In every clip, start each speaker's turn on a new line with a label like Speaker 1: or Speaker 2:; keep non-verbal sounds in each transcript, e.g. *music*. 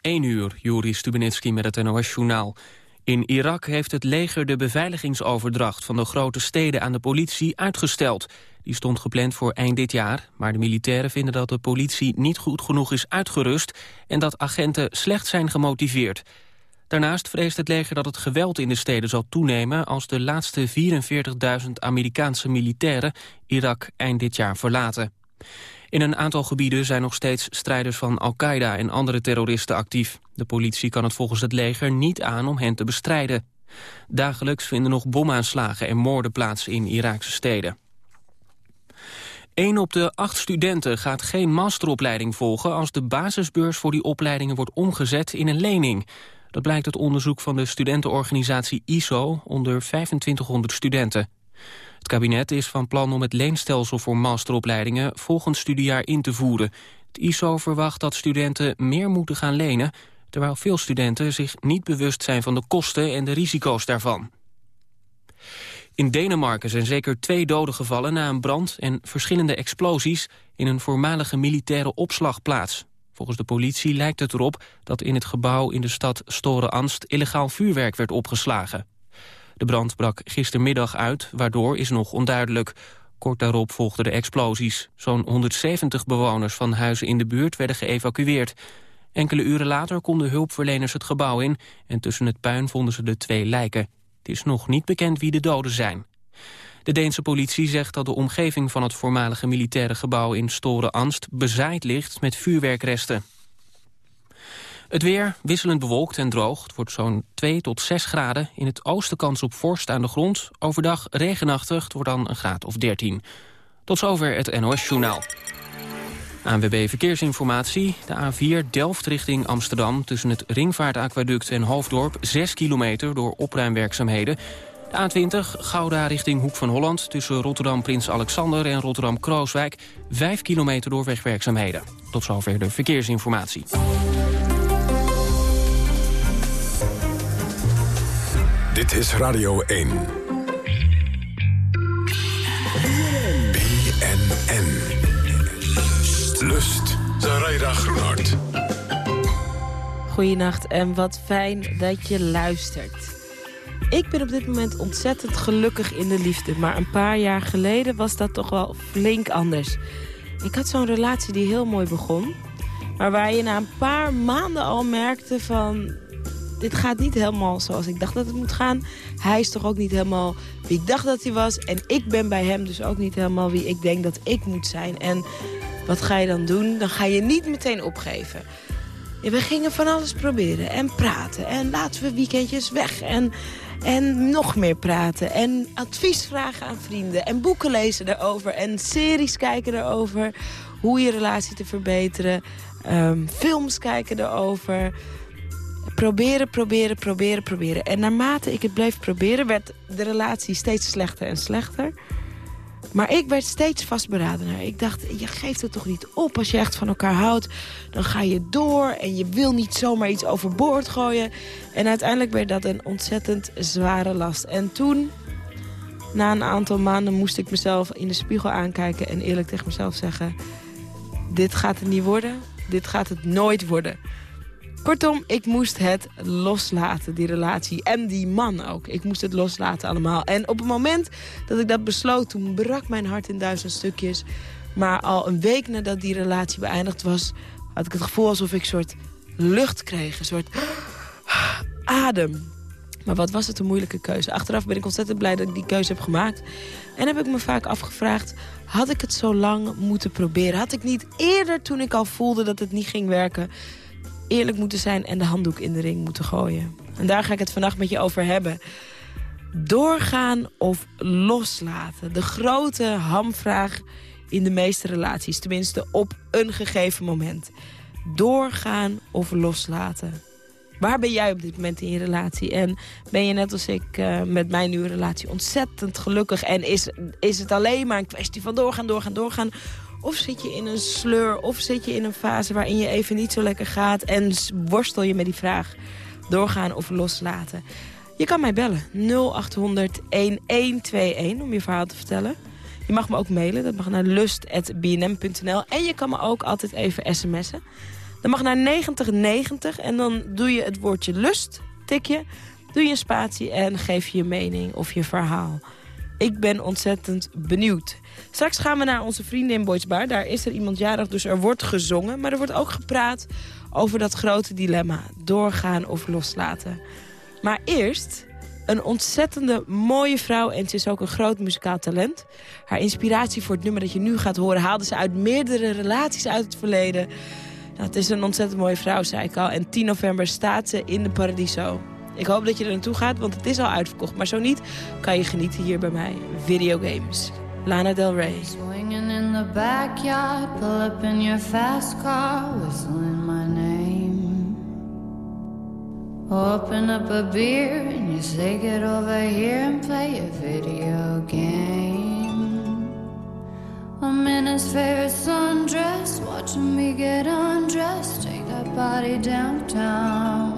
Speaker 1: 1 uur, Juri Stubenitski met het NOS-journaal. In Irak heeft het leger de beveiligingsoverdracht van de grote steden aan de politie uitgesteld. Die stond gepland voor eind dit jaar, maar de militairen vinden dat de politie niet goed genoeg is uitgerust en dat agenten slecht zijn gemotiveerd. Daarnaast vreest het leger dat het geweld in de steden zal toenemen als de laatste 44.000 Amerikaanse militairen Irak eind dit jaar verlaten. In een aantal gebieden zijn nog steeds strijders van Al-Qaeda en andere terroristen actief. De politie kan het volgens het leger niet aan om hen te bestrijden. Dagelijks vinden nog bomaanslagen en moorden plaats in Iraakse steden. Een op de acht studenten gaat geen masteropleiding volgen... als de basisbeurs voor die opleidingen wordt omgezet in een lening. Dat blijkt uit onderzoek van de studentenorganisatie ISO onder 2500 studenten. Het kabinet is van plan om het leenstelsel voor masteropleidingen volgend studiejaar in te voeren. Het ISO verwacht dat studenten meer moeten gaan lenen, terwijl veel studenten zich niet bewust zijn van de kosten en de risico's daarvan. In Denemarken zijn zeker twee doden gevallen na een brand en verschillende explosies in een voormalige militaire opslagplaats. Volgens de politie lijkt het erop dat in het gebouw in de stad Storen-Anst illegaal vuurwerk werd opgeslagen. De brand brak gistermiddag uit, waardoor is nog onduidelijk. Kort daarop volgden de explosies. Zo'n 170 bewoners van huizen in de buurt werden geëvacueerd. Enkele uren later konden hulpverleners het gebouw in... en tussen het puin vonden ze de twee lijken. Het is nog niet bekend wie de doden zijn. De Deense politie zegt dat de omgeving van het voormalige militaire gebouw in Storen-Anst bezaaid ligt met vuurwerkresten. Het weer wisselend bewolkt en droog. Het wordt zo'n 2 tot 6 graden. In het oosten kans op vorst aan de grond. Overdag regenachtig. Het wordt dan een graad of 13. Tot zover het NOS-journaal. ANWB Verkeersinformatie. De A4 Delft richting Amsterdam. Tussen het Ringvaartaquaduct en Hoofddorp. 6 kilometer door opruimwerkzaamheden. De A20 Gouda richting Hoek van Holland. Tussen Rotterdam Prins Alexander en Rotterdam Krooswijk. 5 kilometer door wegwerkzaamheden. Tot zover de verkeersinformatie.
Speaker 2: Dit is Radio 1. BNN. Lust. Zaraida Groenhart.
Speaker 3: Goedenacht en wat fijn dat je luistert. Ik ben op dit moment ontzettend gelukkig in de liefde. Maar een paar jaar geleden was dat toch wel flink anders. Ik had zo'n relatie die heel mooi begon. Maar waar je na een paar maanden al merkte van dit gaat niet helemaal zoals ik dacht dat het moet gaan. Hij is toch ook niet helemaal wie ik dacht dat hij was. En ik ben bij hem dus ook niet helemaal wie ik denk dat ik moet zijn. En wat ga je dan doen? Dan ga je niet meteen opgeven. we gingen van alles proberen en praten. En laten we weekendjes weg. En, en nog meer praten. En advies vragen aan vrienden. En boeken lezen daarover. En series kijken daarover. Hoe je relatie te verbeteren. Um, films kijken daarover proberen, proberen, proberen, proberen. En naarmate ik het bleef proberen, werd de relatie steeds slechter en slechter. Maar ik werd steeds vastberadener. Ik dacht, je geeft het toch niet op. Als je echt van elkaar houdt, dan ga je door. En je wil niet zomaar iets overboord gooien. En uiteindelijk werd dat een ontzettend zware last. En toen, na een aantal maanden, moest ik mezelf in de spiegel aankijken... en eerlijk tegen mezelf zeggen... dit gaat het niet worden. Dit gaat het nooit worden. Kortom, ik moest het loslaten, die relatie. En die man ook. Ik moest het loslaten allemaal. En op het moment dat ik dat besloot, toen brak mijn hart in duizend stukjes. Maar al een week nadat die relatie beëindigd was... had ik het gevoel alsof ik een soort lucht kreeg. Een soort *gasps* adem. Maar wat was het een moeilijke keuze. Achteraf ben ik ontzettend blij dat ik die keuze heb gemaakt. En heb ik me vaak afgevraagd... had ik het zo lang moeten proberen? Had ik niet eerder, toen ik al voelde dat het niet ging werken eerlijk moeten zijn en de handdoek in de ring moeten gooien. En daar ga ik het vannacht met je over hebben. Doorgaan of loslaten. De grote hamvraag in de meeste relaties. Tenminste op een gegeven moment. Doorgaan of loslaten. Waar ben jij op dit moment in je relatie? En ben je net als ik uh, met mijn nieuwe relatie ontzettend gelukkig? En is, is het alleen maar een kwestie van doorgaan, doorgaan, doorgaan? Of zit je in een sleur, of zit je in een fase waarin je even niet zo lekker gaat... en worstel je met die vraag doorgaan of loslaten. Je kan mij bellen, 0800-1121, om je verhaal te vertellen. Je mag me ook mailen, dat mag naar lust.bnm.nl. En je kan me ook altijd even sms'en. Dan mag naar 9090 en dan doe je het woordje lust, tik je... doe je een spatie en geef je je mening of je verhaal. Ik ben ontzettend benieuwd. Straks gaan we naar onze vrienden in Boys Bar. Daar is er iemand jarig, dus er wordt gezongen. Maar er wordt ook gepraat over dat grote dilemma. Doorgaan of loslaten. Maar eerst een ontzettende mooie vrouw en ze is ook een groot muzikaal talent. Haar inspiratie voor het nummer dat je nu gaat horen... haalde ze uit meerdere relaties uit het verleden. Nou, het is een ontzettend mooie vrouw, zei ik al. En 10 november staat ze in de Paradiso. Ik hoop dat je er naartoe gaat, want het is al uitverkocht. Maar zo niet, kan je genieten hier bij mij. Videogames. Lana Del Rey.
Speaker 4: Swinging in the backyard, pull up in your fast car, whistling my name. Open up a beer and you say get over here and play a video game. I'm in his favorite sundress, watching me get undressed, take that body downtown.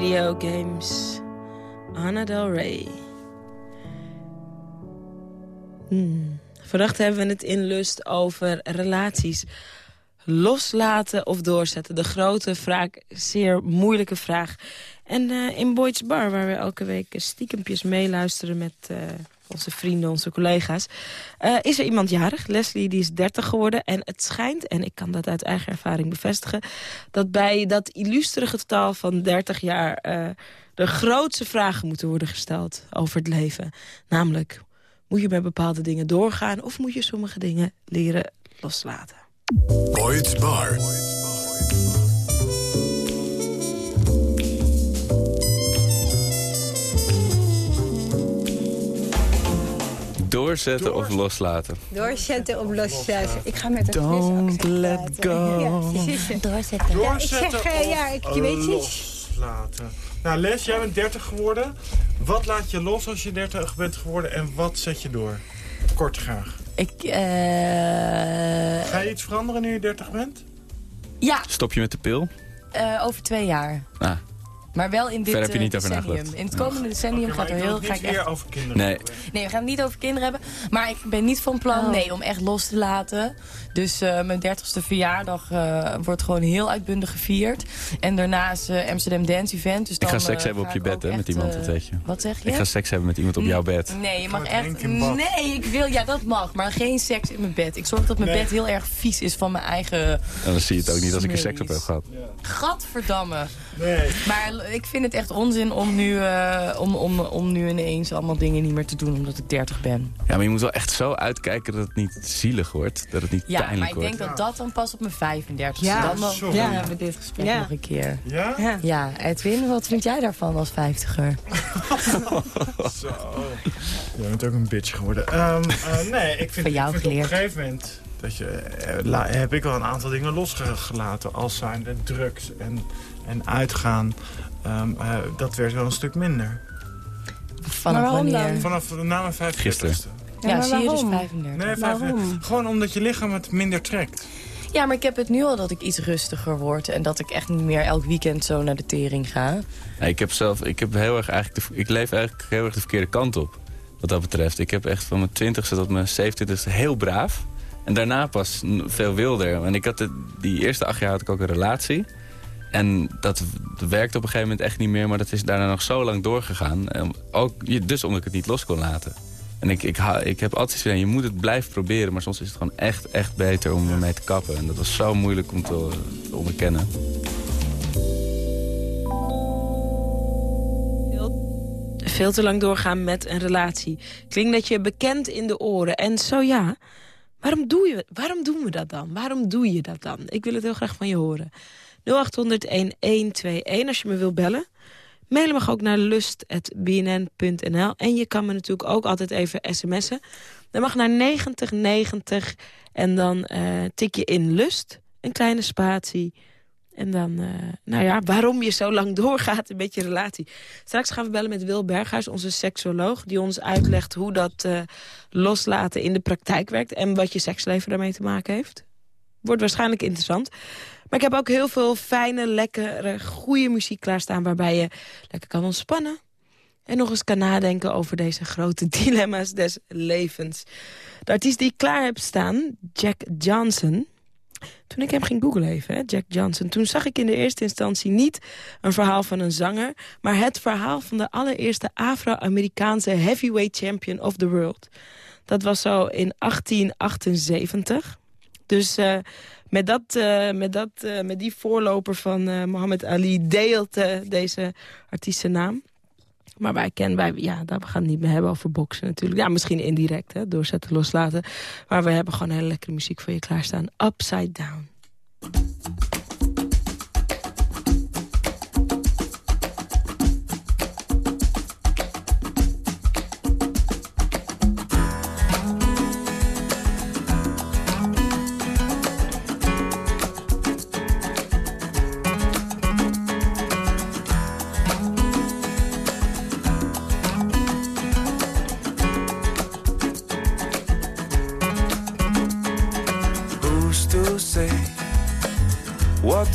Speaker 3: Videogames. Anna Del Rey. Hmm. Vannacht hebben we het in lust over relaties. Loslaten of doorzetten. De grote, vaak zeer moeilijke vraag. En eh, in Boyd's Bar, waar we elke week stiekempjes meeluisteren met eh, onze vrienden, onze collega's... eh, is er iemand jarig. Leslie die is 30 geworden. En het schijnt, en ik kan dat uit eigen ervaring bevestigen... dat bij dat illustere getal van 30 jaar... eh, de grootste vragen moeten worden gesteld over het leven. Namelijk, moet je met bepaalde dingen doorgaan... of moet je sommige dingen leren loslaten?
Speaker 5: Doorzetten of loslaten?
Speaker 6: Doorzetten of loslaten. Ik ga met het
Speaker 5: Don't let go.
Speaker 6: Doorzetten. Ja, ik zeg, eh, ja, ik, je weet.
Speaker 7: Loslaten. Nou, Les, jij bent 30 geworden. Wat laat je los als je 30 bent geworden en wat zet je door? Kort graag.
Speaker 8: Ik, eh...
Speaker 7: Ga je iets veranderen nu je 30 bent?
Speaker 8: Ja,
Speaker 5: Stop je met de pil?
Speaker 8: eh, over twee jaar.
Speaker 5: Ah,
Speaker 8: Maar wel in dit
Speaker 5: Verder heb je
Speaker 8: eh,
Speaker 5: niet over
Speaker 8: decennium.
Speaker 5: nagedacht.
Speaker 8: In het komende decennium gaat er heel...
Speaker 7: het
Speaker 8: Ga
Speaker 7: niet
Speaker 8: ik
Speaker 7: meer
Speaker 8: echt,
Speaker 7: over kinderen
Speaker 5: Nee.
Speaker 7: hebben.
Speaker 8: nee, we gaan het niet over kinderen hebben. Maar ik ben niet van plan
Speaker 3: Oh.
Speaker 8: nee, om echt los te laten. Dus eh, mijn dertigste verjaardag eh, wordt gewoon heel uitbundig gevierd. En daarnaast eh, Amsterdam Dance Event. Dus
Speaker 5: Ik ga
Speaker 8: dan,
Speaker 5: seks hebben op je bed hè, met iemand, dat weet je.
Speaker 8: Wat zeg je?
Speaker 5: Ik ga seks hebben met iemand op jouw bed.
Speaker 8: Nee, je mag echt... Nee, ik wil... Ja, dat mag. Maar geen seks in mijn bed. Ik zorg dat mijn
Speaker 7: Nee.
Speaker 8: bed heel erg vies is van mijn eigen...
Speaker 5: En dan zie je het ook niet als ik er seks op heb gehad.
Speaker 8: Gadverdamme.
Speaker 7: Nee.
Speaker 8: Maar ik vind het echt onzin om nu, eh, om, om, om nu ineens allemaal dingen niet meer te doen omdat ik 30 ben.
Speaker 5: Ja, maar je moet wel echt zo uitkijken dat het niet zielig wordt. Dat het niet
Speaker 8: Ja, maar
Speaker 5: pijnlijk
Speaker 8: ik
Speaker 5: wordt.
Speaker 8: denk dat dat dan pas op mijn 35
Speaker 6: Ja,
Speaker 8: dan,
Speaker 7: sorry.
Speaker 8: dan hebben we dit gesprek
Speaker 6: Ja.
Speaker 8: nog een keer.
Speaker 7: Ja?
Speaker 6: Ja.
Speaker 8: Ja, Edwin, wat vind jij daarvan als vijftiger? *laughs*
Speaker 7: Zo. *laughs* Jij bent ook een bitch geworden. Ehm, eh, nee, ik vind,
Speaker 8: Van jou
Speaker 7: ik vind op
Speaker 8: geleerd.
Speaker 7: een gegeven moment... Dat je, eh, heb ik wel een aantal dingen losgelaten. Als zijn de drugs en, en uitgaan. Ehm, eh, dat werd wel een stuk minder.
Speaker 8: Vanaf wanneer?
Speaker 6: dan?
Speaker 7: Vanaf na mijn 35
Speaker 5: Gisteren.
Speaker 6: Ja,
Speaker 8: Ja, zie je dus
Speaker 6: waarom?
Speaker 8: 35.
Speaker 7: Nee,
Speaker 6: Waarom?
Speaker 7: 35. Gewoon omdat je lichaam het minder trekt.
Speaker 8: Ja, maar ik heb het nu al dat ik iets rustiger word. En dat ik echt niet meer elk weekend zo naar de tering ga.
Speaker 5: Ja, ik heb zelf, ik heb heel erg eigenlijk, de, ik leef eigenlijk heel erg de verkeerde kant op. Wat dat betreft. Ik heb echt van mijn twintigste tot mijn 27 heel braaf. En daarna pas veel wilder. En ik had de, die eerste acht jaar had ik ook een relatie. En dat, werkte op een gegeven moment echt niet meer. Maar dat is daarna nog zo lang doorgegaan. Ook, dus omdat ik het niet los kon laten. En ik, ik, ik heb altijd gezegd, je moet het blijven proberen. Maar soms is het gewoon echt, echt beter om ermee te kappen. En dat was zo moeilijk om te, te onderkennen.
Speaker 3: veel te lang doorgaan met een relatie. Klinkt dat je bekend in de oren. En zo ja, waarom, doe je, waarom doen we dat dan? Waarom doe je dat dan? Ik wil het heel graag van je horen. 0800-1121 als je me wil bellen. Mailen mag ook naar lust.bnn.nl. En je kan me natuurlijk ook altijd even sms'en. Dan mag naar 9090 en dan eh, tik je in lust, een kleine spatie... En dan, eh, nou ja, waarom je zo lang doorgaat met je relatie. Straks gaan we bellen met Wil Berghuis, onze seksoloog... die ons uitlegt hoe dat eh, loslaten in de praktijk werkt... en wat je seksleven daarmee te maken heeft. Wordt waarschijnlijk interessant. Maar ik heb ook heel veel fijne, lekkere, goede muziek klaarstaan... waarbij je lekker kan ontspannen. En nog eens kan nadenken over deze grote *laughs* dilemma's des levens. De artiest die ik klaar heb staan, Jack Johnson... Toen ik hem ging googlen even, hè, Jack Johnson... toen zag ik in de eerste instantie niet een verhaal van een zanger... maar het verhaal van de allereerste Afro-Amerikaanse heavyweight champion of the world. Dat was zo in 1878. Dus uh, met, dat, uh, met, dat, uh, met die voorloper van Muhammad Ali deelt deze artiest zijn naam. Maar wij kennen, wij, ja, we gaan het niet meer hebben over boksen natuurlijk. Ja, misschien indirect, hè, doorzetten, loslaten. Maar we hebben gewoon hele lekkere muziek voor je klaarstaan. Upside Down.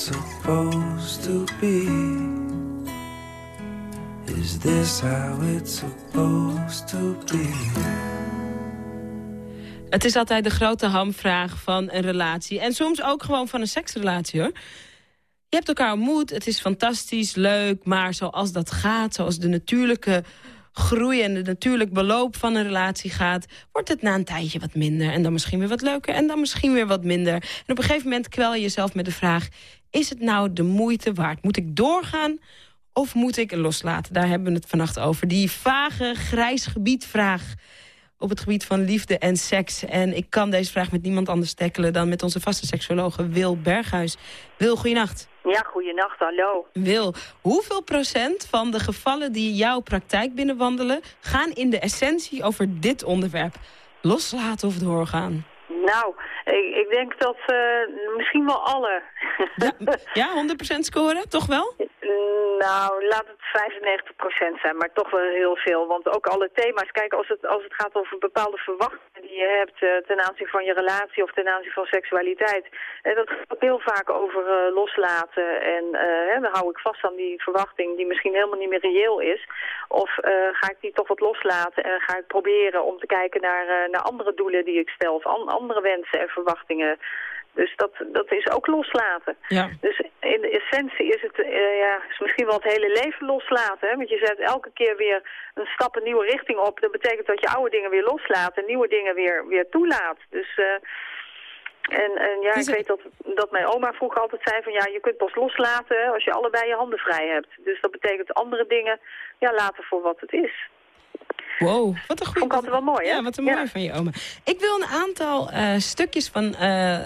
Speaker 9: supposed to be? Is this how it's supposed to be?
Speaker 3: Het is altijd de grote hamvraag van een relatie. En soms ook gewoon van een seksrelatie, hoor. Je hebt elkaar ontmoet, het is fantastisch, leuk... maar zoals dat gaat, zoals de natuurlijke groei... en de natuurlijk beloop van een relatie gaat... wordt het na een tijdje wat minder en dan misschien weer wat leuker... en dan misschien weer wat minder. En op een gegeven moment kwel je jezelf met de vraag... is het nou de moeite waard? Moet ik doorgaan of moet ik loslaten? Daar hebben we het vannacht over. Die vage, grijs gebietvraag op het gebied van liefde en seks. En ik kan deze vraag met niemand anders tackelen... dan met onze vaste seksuologe Wil Berghuis. Wil, goeienacht.
Speaker 10: Ja, goeienacht, hallo.
Speaker 3: Wil, hoeveel procent van de gevallen die jouw praktijk binnenwandelen... gaan in de essentie over dit onderwerp? Loslaten of doorgaan?
Speaker 10: Nou, ik, ik denk dat uh, misschien wel alle.
Speaker 3: Ja, ja 100% scoren, toch wel? *laughs*
Speaker 10: Nou, laat het 95% zijn, maar toch wel heel veel. Want ook alle thema's, kijk, als het, als het gaat over bepaalde verwachtingen die je hebt uh, ten aanzien van je relatie of ten aanzien van seksualiteit. En dat gaat heel vaak over uh, loslaten. En dan hou ik vast aan die verwachting die misschien helemaal niet meer reëel is. Of ga ik die toch wat loslaten en ga ik proberen om te kijken naar, naar andere doelen die ik stel. Of an andere wensen en verwachtingen. Dus dat, dat is ook loslaten.
Speaker 3: Ja.
Speaker 10: Dus in de essentie is het uh, ja, is misschien wel het hele leven loslaten. Hè? Want je zet elke keer weer een stap een nieuwe richting op. Dat betekent dat je oude dingen weer loslaat en nieuwe dingen weer, weer toelaat. Dus... Uh, en, en ja, ik weet dat, dat mijn oma vroeger altijd zei van ja, je kunt pas loslaten als je allebei je handen vrij hebt. Dus dat betekent andere dingen ja, laten voor wat het is.
Speaker 3: Wow, wat een goede...
Speaker 10: Vond ik altijd wel mooi, hè?
Speaker 3: Ja, wat een mooi van je oma. Ik wil een aantal uh, stukjes van uh,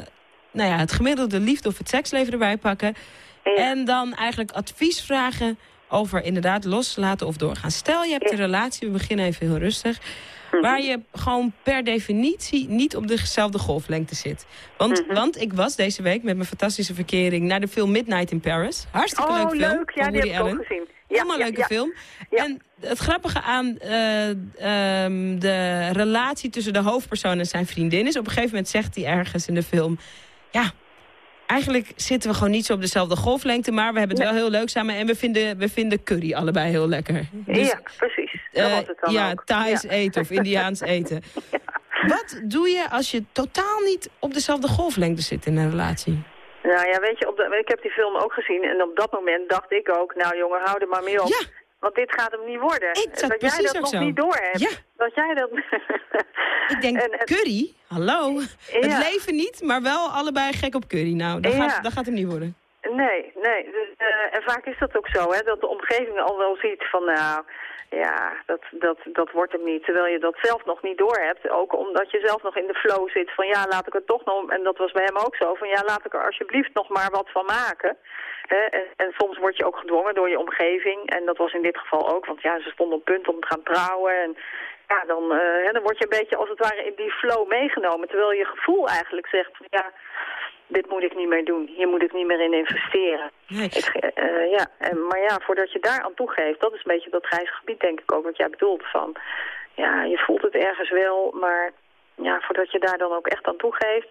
Speaker 3: nou ja, het gemiddelde liefde of het seksleven erbij pakken.
Speaker 10: Ja.
Speaker 3: En dan eigenlijk advies vragen over inderdaad loslaten of doorgaan. Stel, je hebt een relatie, we beginnen even heel rustig...
Speaker 10: Mhm.
Speaker 3: waar je gewoon per definitie niet op dezelfde golflengte zit. Want,
Speaker 10: Mhm.
Speaker 3: want ik was deze week met mijn fantastische verkering... naar de film Midnight in Paris. Hartstikke
Speaker 10: oh,
Speaker 3: leuke film
Speaker 10: leuk. Ja, die heb ik ook gezien. Ja,
Speaker 3: Helemaal
Speaker 10: ja,
Speaker 3: leuke
Speaker 10: ja.
Speaker 3: film. En het grappige aan eh, ehm, de relatie tussen de hoofdpersoon en zijn vriendin is... op een gegeven moment zegt hij ergens in de film... ja, eigenlijk zitten we gewoon niet zo op dezelfde golflengte... maar we hebben het wel heel leuk samen en we vinden, we vinden curry allebei heel lekker. Dus,
Speaker 10: ja, precies. Dat was het dan
Speaker 3: ja,
Speaker 10: ook.
Speaker 3: Thais
Speaker 10: Ja.
Speaker 3: eten of Indiaans *laughs* eten. Wat doe je als je totaal niet op dezelfde golflengte zit in een relatie?
Speaker 10: Nou ja, weet je, op de, ik heb die film ook gezien en op dat moment dacht ik ook, nou jongen, hou er maar mee op.
Speaker 3: Ja.
Speaker 10: Want dit gaat hem niet worden. Dat jij dat nog
Speaker 3: zo.
Speaker 10: niet door hebt.
Speaker 3: Ja.
Speaker 10: Dat jij dat... *laughs*
Speaker 3: Ik denk,
Speaker 10: En- en-
Speaker 3: curry? Hallo? Het leven niet, maar wel allebei gek op curry. Nou, dat,
Speaker 10: Ja.
Speaker 3: gaat, dat gaat hem niet worden.
Speaker 10: Nee, nee. Dus, eh, en vaak is dat ook zo, hè, dat de omgeving al wel ziet van, nou, ja, dat, dat, dat wordt hem niet. Terwijl je dat zelf nog niet doorhebt. Ook omdat je zelf nog in de flow zit van, ja, laat ik er toch nog, en dat was bij hem ook zo, van, ja, laat ik er alsjeblieft nog maar wat van maken. En, en soms word je ook gedwongen door je omgeving. En dat was in dit geval ook, want ja, ze stonden op punt om te gaan trouwen. En ja, dan, eh, dan word je een beetje als het ware in die flow meegenomen. Terwijl je gevoel eigenlijk zegt van, ja, dit moet ik niet meer doen. Hier moet ik niet meer in investeren. Ik, uh, ja, en, maar ja, voordat je daar aan toegeeft, dat is een beetje dat grijze gebied denk ik ook wat jij bedoelt van. Ja, je voelt het ergens wel, maar ja, voordat je daar dan ook echt aan toegeeft,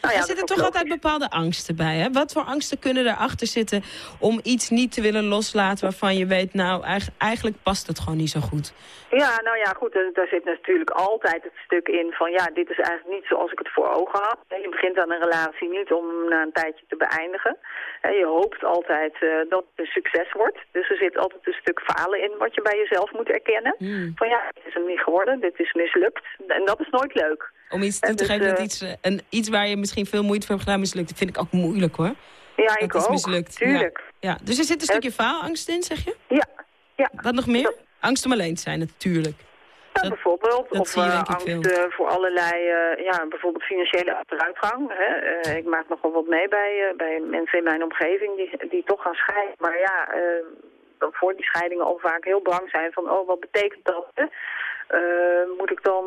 Speaker 3: nou ja, er zitten toch altijd bepaalde angsten bij. Hè? Wat voor angsten kunnen erachter zitten om iets niet te willen loslaten... waarvan je weet, nou, eigenlijk past het gewoon niet zo goed?
Speaker 10: Ja, nou ja, goed, daar zit natuurlijk altijd het stuk in van... ja, dit is eigenlijk niet zoals ik het voor ogen had. Je begint aan een relatie niet om na een tijdje te beëindigen. Je hoopt altijd uh, dat het een succes wordt. Dus er zit altijd een stuk falen in wat je bij jezelf moet erkennen. Hmm. Van ja, dit is hem niet geworden, dit is mislukt. En dat is nooit leuk.
Speaker 3: Om iets toe te dus, geven dat eh, iets, eh, een, iets waar je misschien veel moeite voor hebt gedaan mislukt. Dat vind ik ook moeilijk hoor.
Speaker 10: Ja, ik dat ook. mislukt. Tuurlijk.
Speaker 3: Ja. Dus er zit een stukje faalangst in, zeg je?
Speaker 10: Ja. ja.
Speaker 3: Wat nog meer? Angst om alleen te zijn, natuurlijk.
Speaker 10: Ja, dat, bijvoorbeeld. Dat of uh, angst uh, voor allerlei, uh, ja, bijvoorbeeld financiële achteruitgang. Hè. ik maak nogal wat mee bij, bij mensen in mijn omgeving die, die toch gaan scheiden. Maar ja, voor die scheidingen al vaak heel bang zijn van, oh, wat betekent dat? Hè? Moet ik dan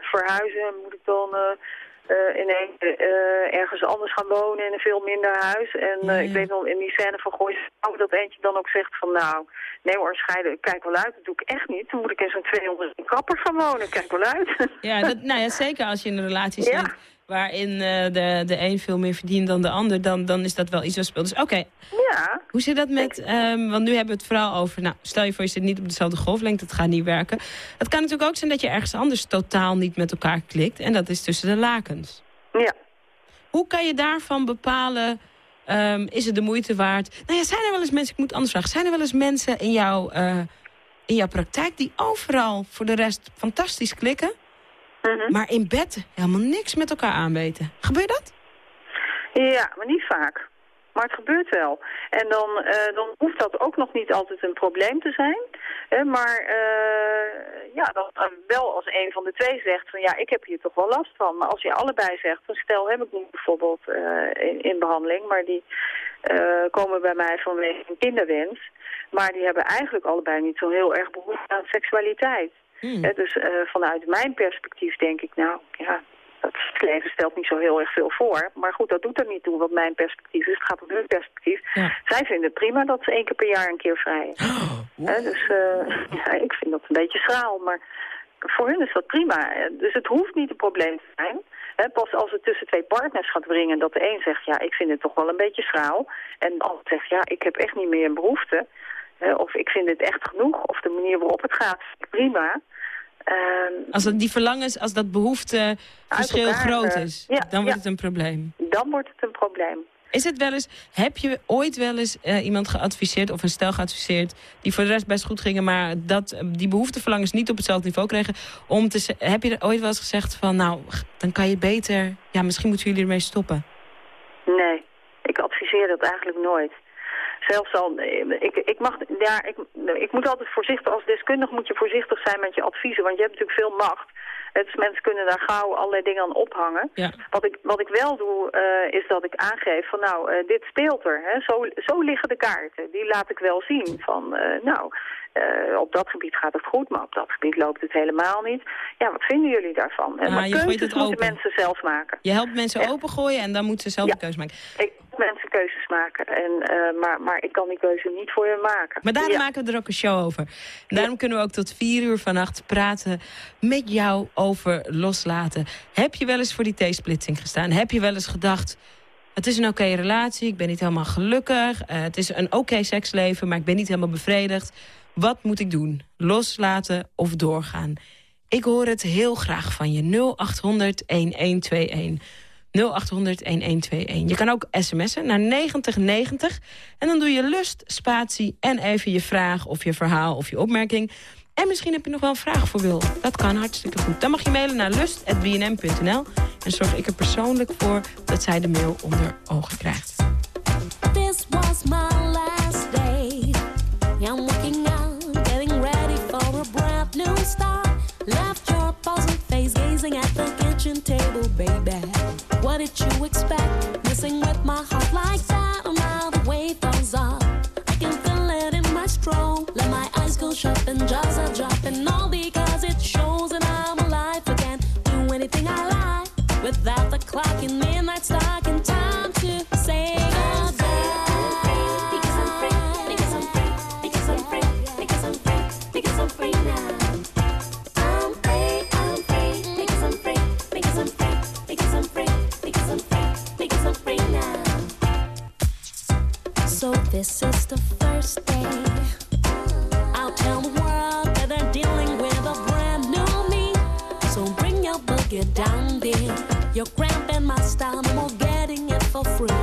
Speaker 10: verhuizen? Moet ik dan uh, ineens uh, ergens anders gaan wonen in een veel minder huis. En ik weet nog in die scène van Gooi dat eentje dan ook zegt van nou, nee hoor, scheiden, kijk wel uit, dat doe ik echt niet. Dan moet ik in zo'n 200 kapper gaan wonen, kijk wel uit.
Speaker 3: Ja, dat, *laughs* nou ja, zeker als je in een relatie zit. Ja waarin uh, de, de een veel meer verdient dan de ander, dan, dan is dat wel iets wat speelt. Dus oké,
Speaker 10: ja.
Speaker 3: hoe zit dat met, um, want nu hebben we het vooral over, nou, stel je voor je zit niet op dezelfde golflengte, dat gaat niet werken. Het kan natuurlijk ook zijn dat je ergens anders totaal niet met elkaar klikt en dat is tussen de lakens.
Speaker 10: Ja.
Speaker 3: Hoe kan je daarvan bepalen, um, is het de moeite waard? Nou ja, zijn er wel eens mensen, ik moet anders vragen, zijn er wel eens mensen in jouw, uh, in jouw praktijk die overal voor de rest fantastisch klikken? Mhm. Maar in bed helemaal niks met elkaar aanweten. Gebeurt dat?
Speaker 10: Ja, maar niet vaak. Maar het gebeurt wel. En dan, uh, dan hoeft dat ook nog niet altijd een probleem te zijn. Hè, maar uh, ja, dan uh, wel als een van de twee zegt van ja, ik heb hier toch wel last van. Maar als je allebei zegt, van stel heb ik niet bijvoorbeeld in, in, behandeling, maar die komen bij mij vanwege een kinderwens. Maar die hebben eigenlijk allebei niet zo heel erg behoefte aan seksualiteit. Hmm. dus uh, vanuit mijn perspectief denk ik, nou ja, het leven stelt niet zo heel erg veel voor. Maar goed, dat doet er niet toe wat mijn perspectief is. Het gaat om hun perspectief. Zij vinden het prima dat ze één keer per jaar een keer vrij is. Oh, dus uh, *laughs* ja, ik vind dat een beetje schraal. Maar voor hun is dat prima. Dus het hoeft niet een probleem te zijn. pas als het tussen twee partners gaat wringen dat de een zegt... ja, ik vind het toch wel een beetje schraal. En de ander zegt, ja, ik heb echt niet meer een behoefte. Of ik vind het echt genoeg. Of de manier waarop het gaat, prima.
Speaker 3: Ehm, als dat die verlangens, als dat behoefteverschil groot eh, is, dan wordt het een probleem.
Speaker 10: Dan wordt het een probleem.
Speaker 3: Is het wel eens, heb je ooit wel eens uh, iemand geadviseerd of een stel geadviseerd die voor de rest best goed gingen, maar dat die behoefteverlangens niet op hetzelfde niveau kregen, om te, heb je ooit wel eens gezegd van nou, dan kan je beter, ja misschien moeten jullie ermee stoppen?
Speaker 10: Nee, ik adviseer dat eigenlijk nooit zelfs al, ik, ik, mag, ja, ik, ik moet altijd voorzichtig, als deskundig moet je voorzichtig zijn met je adviezen, want je hebt natuurlijk veel macht. Dus mensen kunnen daar gauw allerlei dingen aan ophangen. Ja. Wat, ik, wat ik wel doe, uh, is dat ik aangeef van nou, uh, dit speelt er. Hè. Zo, zo liggen de kaarten. Die laat ik wel zien. Van uh, nou, op dat gebied gaat het goed, maar op dat gebied loopt het helemaal niet. Ja, wat vinden jullie daarvan?
Speaker 3: Ah, maar keuzes
Speaker 10: moeten mensen zelf maken.
Speaker 3: Je helpt mensen opengooien en dan moeten ze zelf
Speaker 10: ja.
Speaker 3: de keuze maken.
Speaker 10: Ik, mensen keuzes maken. En, uh, maar, maar ik kan die keuze niet voor je maken.
Speaker 3: Maar daarom maken we er ook een show over. En daarom kunnen we ook tot vier uur vannacht praten met jou over loslaten. Heb je wel eens voor die T-splitsing gestaan? Heb je wel eens gedacht... Het is een oké relatie, ik ben niet helemaal gelukkig. Uh, het is een oké seksleven, maar ik ben niet helemaal bevredigd. Wat moet ik doen? Loslaten of doorgaan? Ik hoor het heel graag van je. 0800 1121. 0800 1121. Je kan ook sms'en naar 9090. En dan doe je lust, spatie en even je vraag of je verhaal of je opmerking. En misschien heb je nog wel een vraag voor Wil. Dat kan hartstikke goed. Dan mag je mailen naar lust.bnm.nl. En zorg ik er persoonlijk voor dat zij de mail onder ogen krijgt. This was my last day. At the kitchen table, baby. What did you expect? Messing with my heart like that? Oh, now the wave goes up. I can feel it in my stroll. Let my eyes go shopping, jaws are dropping. All because it shows that I'm alive again. Do anything I like without the clock in midnight stuck
Speaker 11: This is the first day. I'll tell the world that they're dealing with a brand new me. So bring your boogie down. You're cramping my more getting it for free.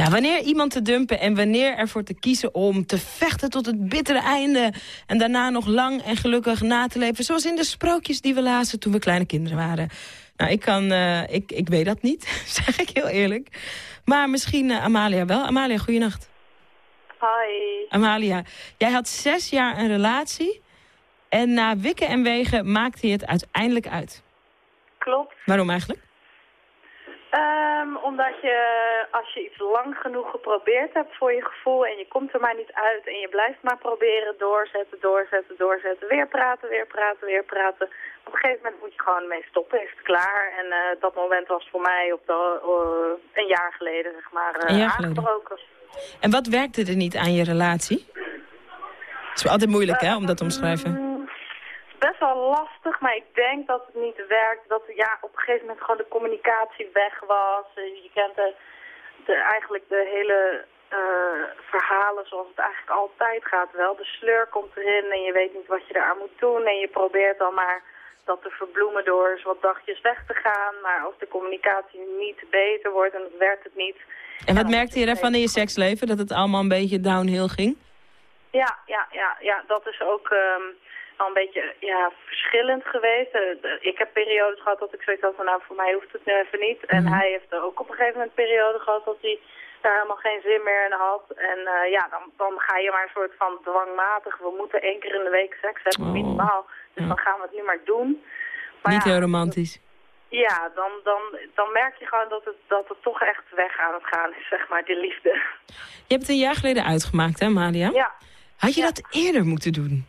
Speaker 3: Ja, wanneer iemand te dumpen en wanneer ervoor te kiezen om te vechten tot het bittere einde... en daarna nog lang en gelukkig na te leven... zoals in de sprookjes die we lazen toen we kleine kinderen waren. Nou, ik, kan, eh, ik, ik weet dat niet, *laughs* zeg ik heel eerlijk. Maar misschien eh, Amalia wel. Amalia, goeienacht.
Speaker 10: Hi.
Speaker 3: Amalia, jij had zes jaar een relatie... en na wikken en wegen maakte je het uiteindelijk uit.
Speaker 10: Klopt.
Speaker 3: Waarom eigenlijk?
Speaker 10: Ehm, omdat je, als je iets lang genoeg geprobeerd hebt voor je gevoel en je komt er maar niet uit en je blijft maar proberen doorzetten, doorzetten, doorzetten, weer praten, weer praten, weer praten. Op een gegeven moment moet je gewoon mee stoppen, is het klaar. En eh, dat moment was voor mij op de, eh, een jaar geleden, zeg maar,
Speaker 3: geleden.
Speaker 10: aangebroken.
Speaker 3: En wat werkte er niet aan je relatie? Het is altijd moeilijk, hè, om dat te omschrijven.
Speaker 10: Best wel lastig, maar ik denk dat het niet werkt. Dat ja, op een gegeven moment gewoon de communicatie weg was. Je kent de, de, eigenlijk de hele eh, verhalen zoals het eigenlijk altijd gaat wel. De sleur komt erin en je weet niet wat je eraan moet doen. En je probeert dan maar dat te verbloemen door eens wat dagjes weg te gaan. Maar als de communicatie niet beter wordt en werkt het niet...
Speaker 3: En wat merkte je daarvan in je seksleven? Dat het allemaal een beetje downhill ging?
Speaker 10: Ja, ja, ja, ja, dat is ook ehm, al een beetje ja, verschillend geweest. Eh, ik heb periodes gehad dat ik zoiets had van, nou, voor mij hoeft het nu even niet. En
Speaker 3: Mhm.
Speaker 10: hij heeft er ook op een gegeven moment periode gehad dat hij daar helemaal geen zin meer in had. En eh, ja, dan, dan ga je maar een soort van dwangmatig, we moeten één keer in de week seks hebben,
Speaker 3: Oh.
Speaker 10: minimaal. Dus
Speaker 3: Ja.
Speaker 10: dan gaan we het nu maar doen. Maar
Speaker 3: Niet
Speaker 10: ja,
Speaker 3: heel romantisch.
Speaker 10: Ja, dan, dan, dan merk je gewoon dat het, dat het toch echt weg aan het gaan is, zeg maar, die liefde.
Speaker 3: Je hebt het een jaar geleden uitgemaakt, hè, Malia?
Speaker 10: Ja.
Speaker 3: Had je
Speaker 10: Ja.
Speaker 3: dat eerder moeten doen?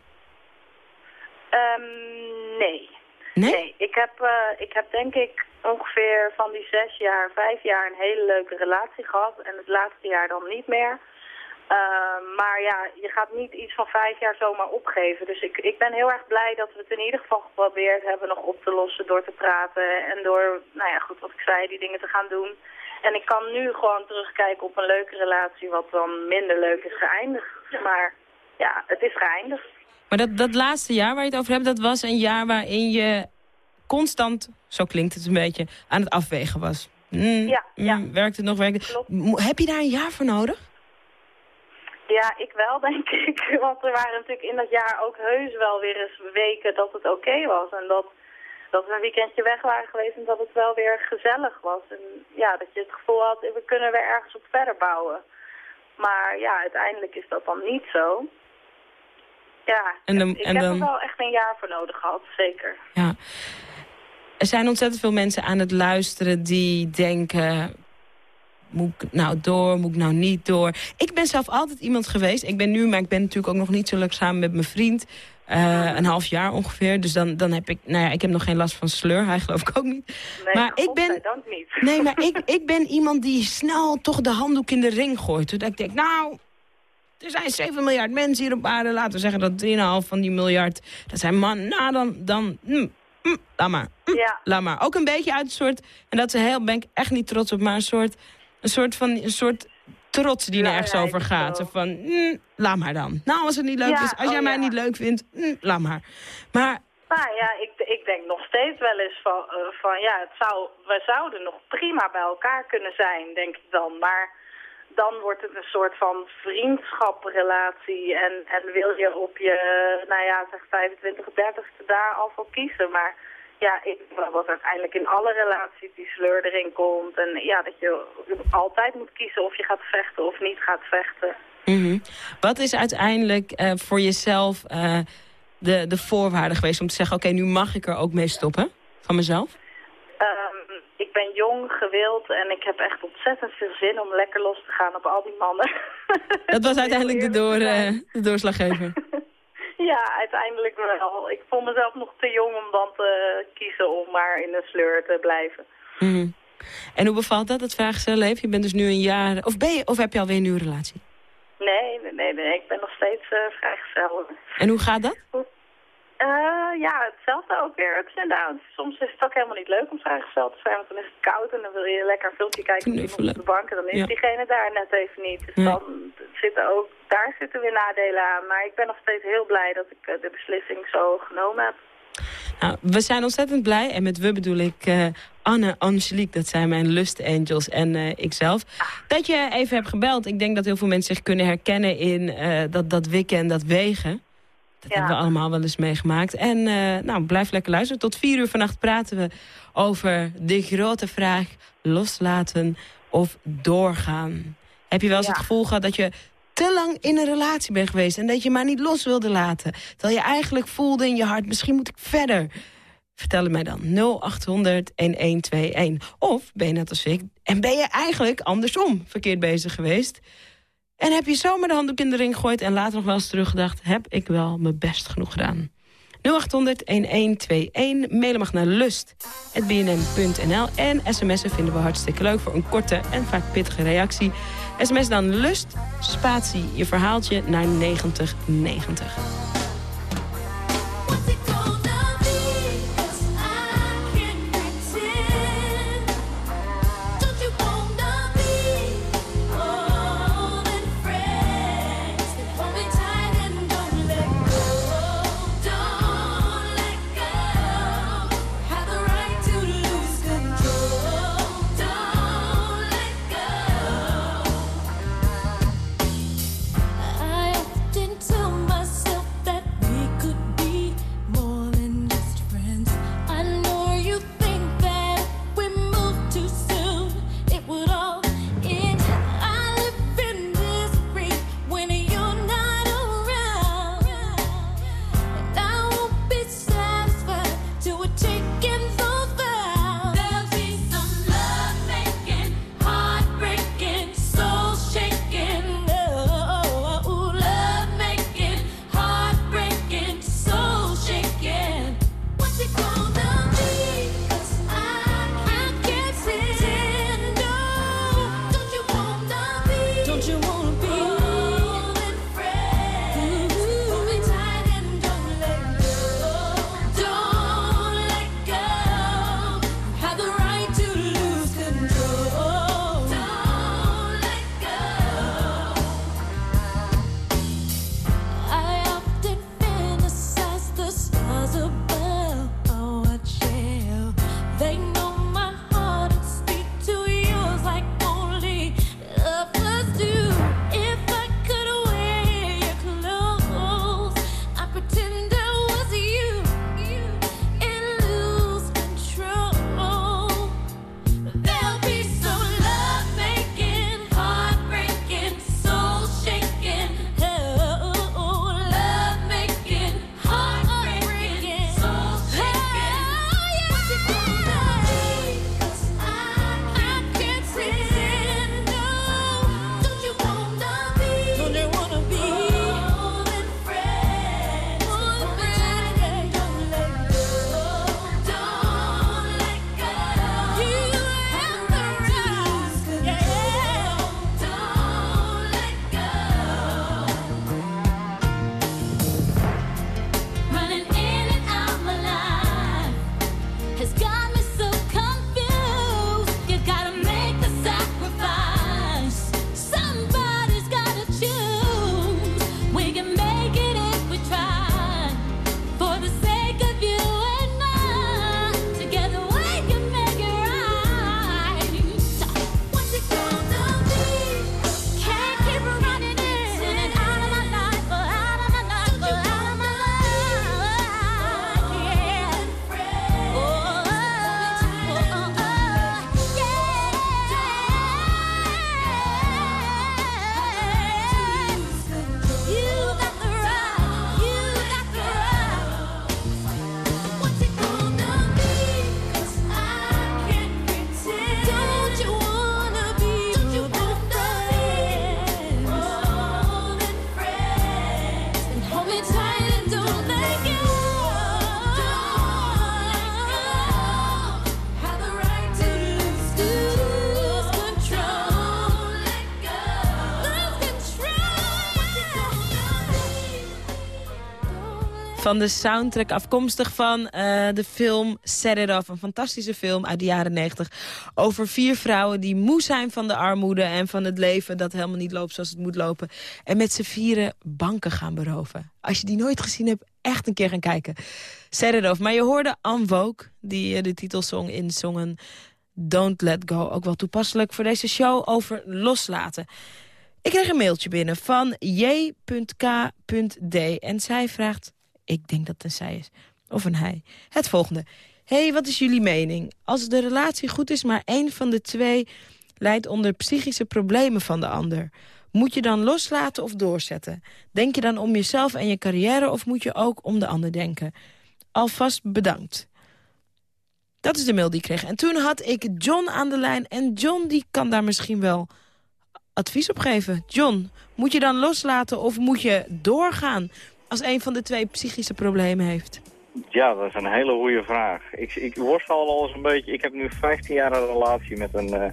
Speaker 10: Ehm, nee.
Speaker 3: Nee?
Speaker 10: ik heb, eh, ik heb denk ik ongeveer van die zes jaar, vijf jaar een hele leuke relatie gehad. En het laatste jaar dan niet meer. Ehm, maar ja, je gaat niet iets van vijf jaar zomaar opgeven. Dus ik, ik ben heel erg blij dat we het in ieder geval geprobeerd hebben nog op te lossen door te praten. En door, nou ja, goed wat ik zei, die dingen te gaan doen. En ik kan nu gewoon terugkijken op een leuke relatie wat dan minder leuk is geëindigd. Maar ja, het is geëindigd.
Speaker 3: Maar dat, dat laatste jaar waar je het over hebt, dat was een jaar waarin je constant, zo klinkt het een beetje, aan het afwegen was. Mm,
Speaker 10: Ja, ja.
Speaker 3: mm, werkt het nog? Werkt het? Heb je daar een jaar voor nodig?
Speaker 10: Ja, ik wel, *laughs* denk ik. Want er waren natuurlijk in dat jaar ook heus wel weer eens weken dat het oké was. En dat, dat we een weekendje weg waren geweest en dat het wel weer gezellig was. En ja, dat je het gevoel had, we kunnen weer ergens op verder bouwen. Maar ja, uiteindelijk is dat dan niet zo. Ja,
Speaker 3: En dan-
Speaker 10: ik
Speaker 3: en
Speaker 10: heb
Speaker 3: dan-
Speaker 10: er wel echt een jaar voor nodig gehad, zeker.
Speaker 3: Ja. Er zijn ontzettend veel mensen aan het luisteren die denken... Moet ik nou door, moet ik nou niet door? Ik ben zelf altijd iemand geweest. Ik ben nu, maar ik ben natuurlijk ook nog niet zo leuk samen met mijn vriend. Eh, een half jaar ongeveer. Dus dan, dan heb ik, nou ja, ik heb nog geen last van sleur. Hij geloof ik ook niet.
Speaker 10: Nee,
Speaker 3: maar ik ben,
Speaker 10: niet.
Speaker 3: Nee, maar ik, *laughs* ik ben iemand die snel toch de handdoek in de ring gooit. Dat ik denk, nou, er zijn 7 miljard mensen hier op aarde. Laten we zeggen dat 3,5 van die miljard, dat zijn man. Nou, dan, dan mm, mm, laat maar. mm,
Speaker 10: Ja.
Speaker 3: Laat maar. Ook een beetje uit een soort, en dat is heel, ben ik echt niet trots op, maar een soort, een soort van, een soort trots die nergens over gaat.
Speaker 10: zo.
Speaker 3: Van, mm, laat maar dan. Nou, als het niet leuk
Speaker 10: Ja,
Speaker 3: is, als jij
Speaker 10: oh
Speaker 3: mij
Speaker 10: ja.
Speaker 3: niet leuk vindt, laat maar. Maar
Speaker 10: Nou ja, ik, ik denk nog steeds wel eens van, eh, van ja, het zou, we zouden nog prima bij elkaar kunnen zijn, denk ik dan. Maar dan wordt het een soort van vriendschaprelatie en, en wil je op je, nou ja, zeg 25, 30ste daar al voor kiezen. Maar ja, ik dat uiteindelijk in alle relaties die sleur erin komt. En ja, dat je altijd moet kiezen of je gaat vechten of niet gaat vechten.
Speaker 3: Mhm. Wat is uiteindelijk eh, voor jezelf eh, de, de voorwaarde geweest om te zeggen... oké, nu mag ik er ook mee stoppen van mezelf?
Speaker 10: Ehm, ik ben jong, gewild en ik heb echt ontzettend veel zin om lekker los te gaan op al die mannen. *laughs*
Speaker 3: Dat was uiteindelijk de, door, eh, de doorslaggeving. *laughs*
Speaker 10: Ja, uiteindelijk wel. Ik vond mezelf nog te jong om dan te kiezen om maar in de sleur te blijven.
Speaker 3: Mhm. En hoe bevalt dat, het vrijgezellenleven? Je bent dus nu een jaar... Of, ben je, of heb je alweer een nieuwe relatie?
Speaker 10: Nee, nee, nee, nee, ik ben nog steeds eh vrijgezel.
Speaker 3: En hoe gaat dat?
Speaker 10: Eh, ja, hetzelfde ook weer. Inderdaad, soms is het ook helemaal niet leuk om vrijgezel te zijn, want dan is het koud en dan wil je lekker een filmpje kijken met iemand
Speaker 3: Knuffelen.
Speaker 10: op de bank en dan is
Speaker 3: Ja.
Speaker 10: diegene daar net even niet. Dus
Speaker 3: Nee.
Speaker 10: dan zitten ook, daar zitten weer nadelen aan. Maar ik ben nog steeds heel blij dat ik eh, de beslissing zo genomen heb.
Speaker 3: Nou, we zijn ontzettend blij. En met we bedoel ik eh, Anne, Angelique, dat zijn mijn lust angels en ikzelf. Dat je even hebt gebeld. Ik denk dat heel veel mensen zich kunnen herkennen in dat, dat wikken en dat wegen. Dat
Speaker 10: Ja.
Speaker 3: hebben we allemaal wel eens meegemaakt. En eh, nou, blijf lekker luisteren. Tot vier uur vannacht praten we over de grote vraag loslaten of doorgaan. Heb je wel eens
Speaker 10: Ja.
Speaker 3: het gevoel gehad dat je te lang in een relatie bent geweest... en dat je maar niet los wilde laten? Terwijl je eigenlijk voelde in je hart, misschien moet ik verder. Vertel het mij dan. 0800-1121. Of ben je net als ik en ben je eigenlijk andersom verkeerd bezig geweest... En heb je zomaar de handdoek in de ring gegooid en later nog wel eens teruggedacht... heb ik wel mijn best genoeg gedaan? 0800-1121, mailen mag naar lust.bnm.nl. En sms'en vinden we hartstikke leuk voor een korte en vaak pittige reactie. Sms dan lust, spatie, je verhaaltje naar 9090. Van de soundtrack afkomstig van eh, de film Set It Off. Een fantastische film uit de jaren 90 over vier vrouwen die moe zijn van de armoede... en van het leven dat helemaal niet loopt zoals het moet lopen. En met z'n vieren banken gaan beroven. Als je die nooit gezien hebt, echt een keer gaan kijken. Set It Off. Maar je hoorde Vogue, die eh, de titelsong inzongen... Don't Let Go. Ook wel toepasselijk voor deze show over loslaten. Ik kreeg een mailtje binnen van j.k.d. En zij vraagt, ik denk dat het een zij is, of een hij, het volgende. hey, wat is jullie mening? Als de relatie goed is, maar één van de twee leidt onder psychische problemen van de ander... Moet je dan loslaten of doorzetten? Denk je dan om jezelf en je carrière of moet je ook om de ander denken? Alvast bedankt. Dat is de mail die ik kreeg. En toen had ik John aan de lijn. En John die kan daar misschien wel advies op geven. John, moet je dan loslaten of moet je doorgaan... als een van de twee psychische problemen heeft?
Speaker 12: Ja, dat is een hele goede vraag. Ik, ik worstel al eens een beetje. Ik heb nu 15 jaar een relatie met een, uh,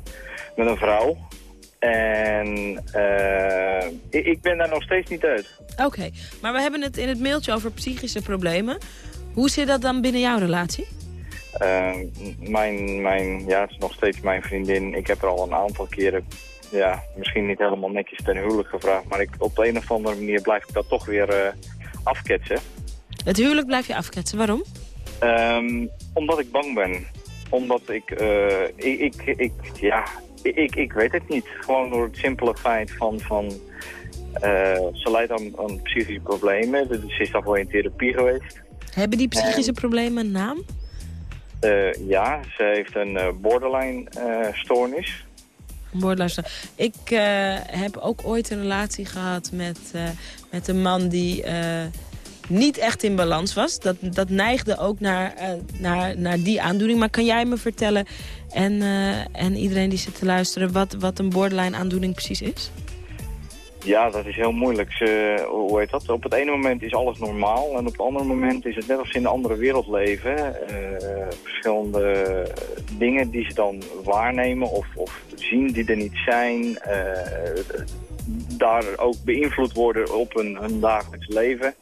Speaker 12: met een vrouw. En uh, ik, ik, ben daar nog steeds niet uit.
Speaker 3: Oké, maar we hebben het in het mailtje over psychische problemen. Hoe zit dat dan binnen jouw relatie?
Speaker 12: Uh, mijn, mijn, ja, het is nog steeds mijn vriendin. Ik heb er al een aantal keren, ja, misschien niet helemaal netjes ten huwelijk gevraagd. Maar ik, op de een of andere manier blijf ik dat toch weer afketsen.
Speaker 3: Het huwelijk blijf je afketsen, waarom?
Speaker 12: Um, omdat ik bang ben. Omdat ik, uh, ik, ik, ik, ja, ik, ik weet het niet. Gewoon door het simpele feit van, van uh, ze leidt aan, aan psychische problemen. Dus ze is daarvoor in therapie geweest.
Speaker 3: Hebben die psychische problemen een naam?
Speaker 12: Uh, ja, ze heeft een borderline stoornis.
Speaker 3: Stoornis. Ik heb ook ooit een relatie gehad met, met een man die niet echt in balans was. Dat, dat neigde ook naar, naar, naar die aandoening. Maar kan jij me vertellen en, en iedereen die zit te luisteren... Wat, wat een borderline aandoening precies is?
Speaker 12: Ja, dat is heel moeilijk. Ze, hoe heet dat? Op het ene moment is alles normaal en op het andere moment is het net als in een andere wereld leven. Uh, verschillende dingen die ze dan waarnemen of, of zien die er niet zijn. Uh, daar ook beïnvloed worden op hun, dagelijks leven.